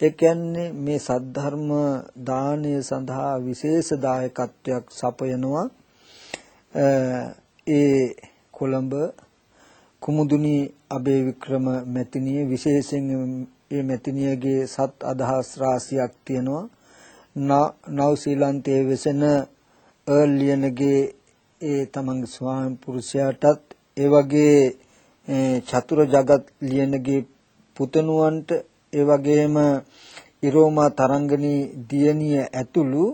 ඒ කියන්නේ මේ සද්ධර්ම දානය සඳහා විශේෂ දායකත්වයක් සපයනවා. ඒ කොළඹ කුමුදුනි අබේ වික්‍රම මැතිණිය විශේෂයෙන් ඒ මැතිණියගේ සත් අදහස් රාශියක් තියෙනවා. නව ශ්‍රීලන්තයේ වෙසෙන අර්ලියනගේ ඒ තමන්ගේ ස්වාමි පුරුෂයාටත් ඒ වගේ චතුර ජගත් ලියනගේ පුතණුවන්ට ඒ වගේම ඉරෝමා තරංගනී දියණිය ඇතුළු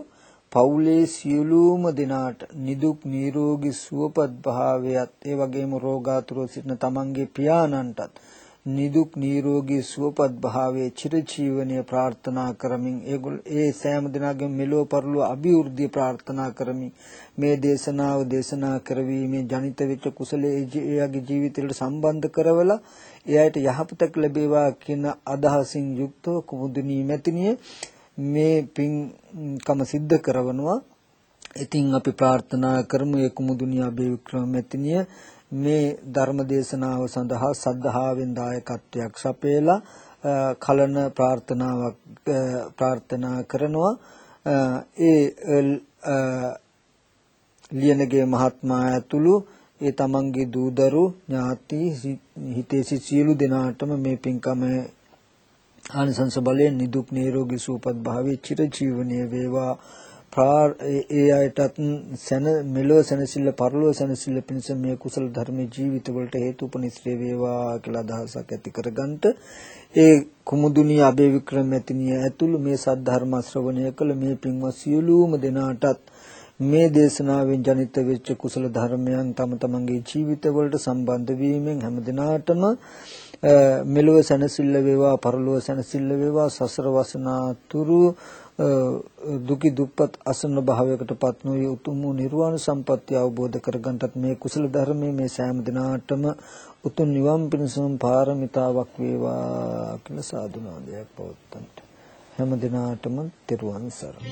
පවුලේ සියලුම දෙනාට නිදුක් නිරෝගී සුවපත් භාවයත් ඒ වගේම රෝගාතුරව සිටින තමන්ගේ පියාණන්ටත් නිදුක් නිරෝගී සුවපත් භාවයේ චිරජීවනයේ ප්‍රාර්ථනා කරමින් ඒගොල්ල ඒ සෑම දිනකම මෙලෝ පරලෝ අභිවෘද්ධිය ප්‍රාර්ථනා කරමින් මේ දේශනාව දේශනා කරවීමේ ජනිත වෙච්ච කුසලයේ එයාගේ ජීවිතයට සම්බන්ධ කරවලා එයාට යහපතක් ලැබේවා කියන අදහසින් යුක්තව කුමුදුනී මැතිණිය මේ පින්කම සිද්ධ කරවනවා. ඉතින් අපි ප්‍රාර්ථනා කරමු ඒ කුමුදුනි අබේවික්‍රම මෙතිනිය මේ ධර්ම දේශනාව සඳහා සද්ධාවෙන් දායකත්වයක් සපයලා කලන ප්‍රාර්ථනාවක් ප්‍රාර්ථනා කරනවා. ඒ ලියනගේ මහත්මයා ඇතුළු ඒ තමන්ගේ දූදරු ඥාති හිතේ සියලු දෙනාටම මේ පින්කම ආනිසංස බලයෙන් නිදුක් නිරෝගී සුවපත් භාවයේ චිරජීවනයේ වේවා. ඒ අයටත් සැන මෙලොව සැනසෙල්ල පරලොව සැනසෙල්ල පිණිස මේ කුසල ධර්මයේ ජීවිතවලට හේතුපනිශ්‍රේ වේවා කියලා අදහසක් ඇති කරගන්නට ඒ කුමුදුනී අබේ වික්‍රම මෙතිනිය ඇතුළු මේ සද්ධර්ම ශ්‍රවණය කළ මේ පින්වත් සියලුම දෙනාටත් මේ දේශනාවෙන් ජනිත වෙච්ච කුසල ධර්මයන් තම තමන්ගේ ජීවිතවලට සම්බන්ධ වීමෙන් හැම දිනාටම මෙලොව සැනසෙල්ල වේවා පරලොව සැනසෙල්ල වේවා සසර වසනාතුරු දුකි දුප්පත් අසන්න භාවයකටපත් නොවි උතුම් නිර්වාණ සම්පත්තිය අවබෝධ කරගන්නටත් මේ කුසල ධර්මයේ මේ සෑම දිනාටම උතුම් නිවන් පිණසම පාරමිතාවක් වේවා කියලා සාදුනාදයක් පවත්තන්ට හැම දිනාටම තෙරුවන් සරණයි.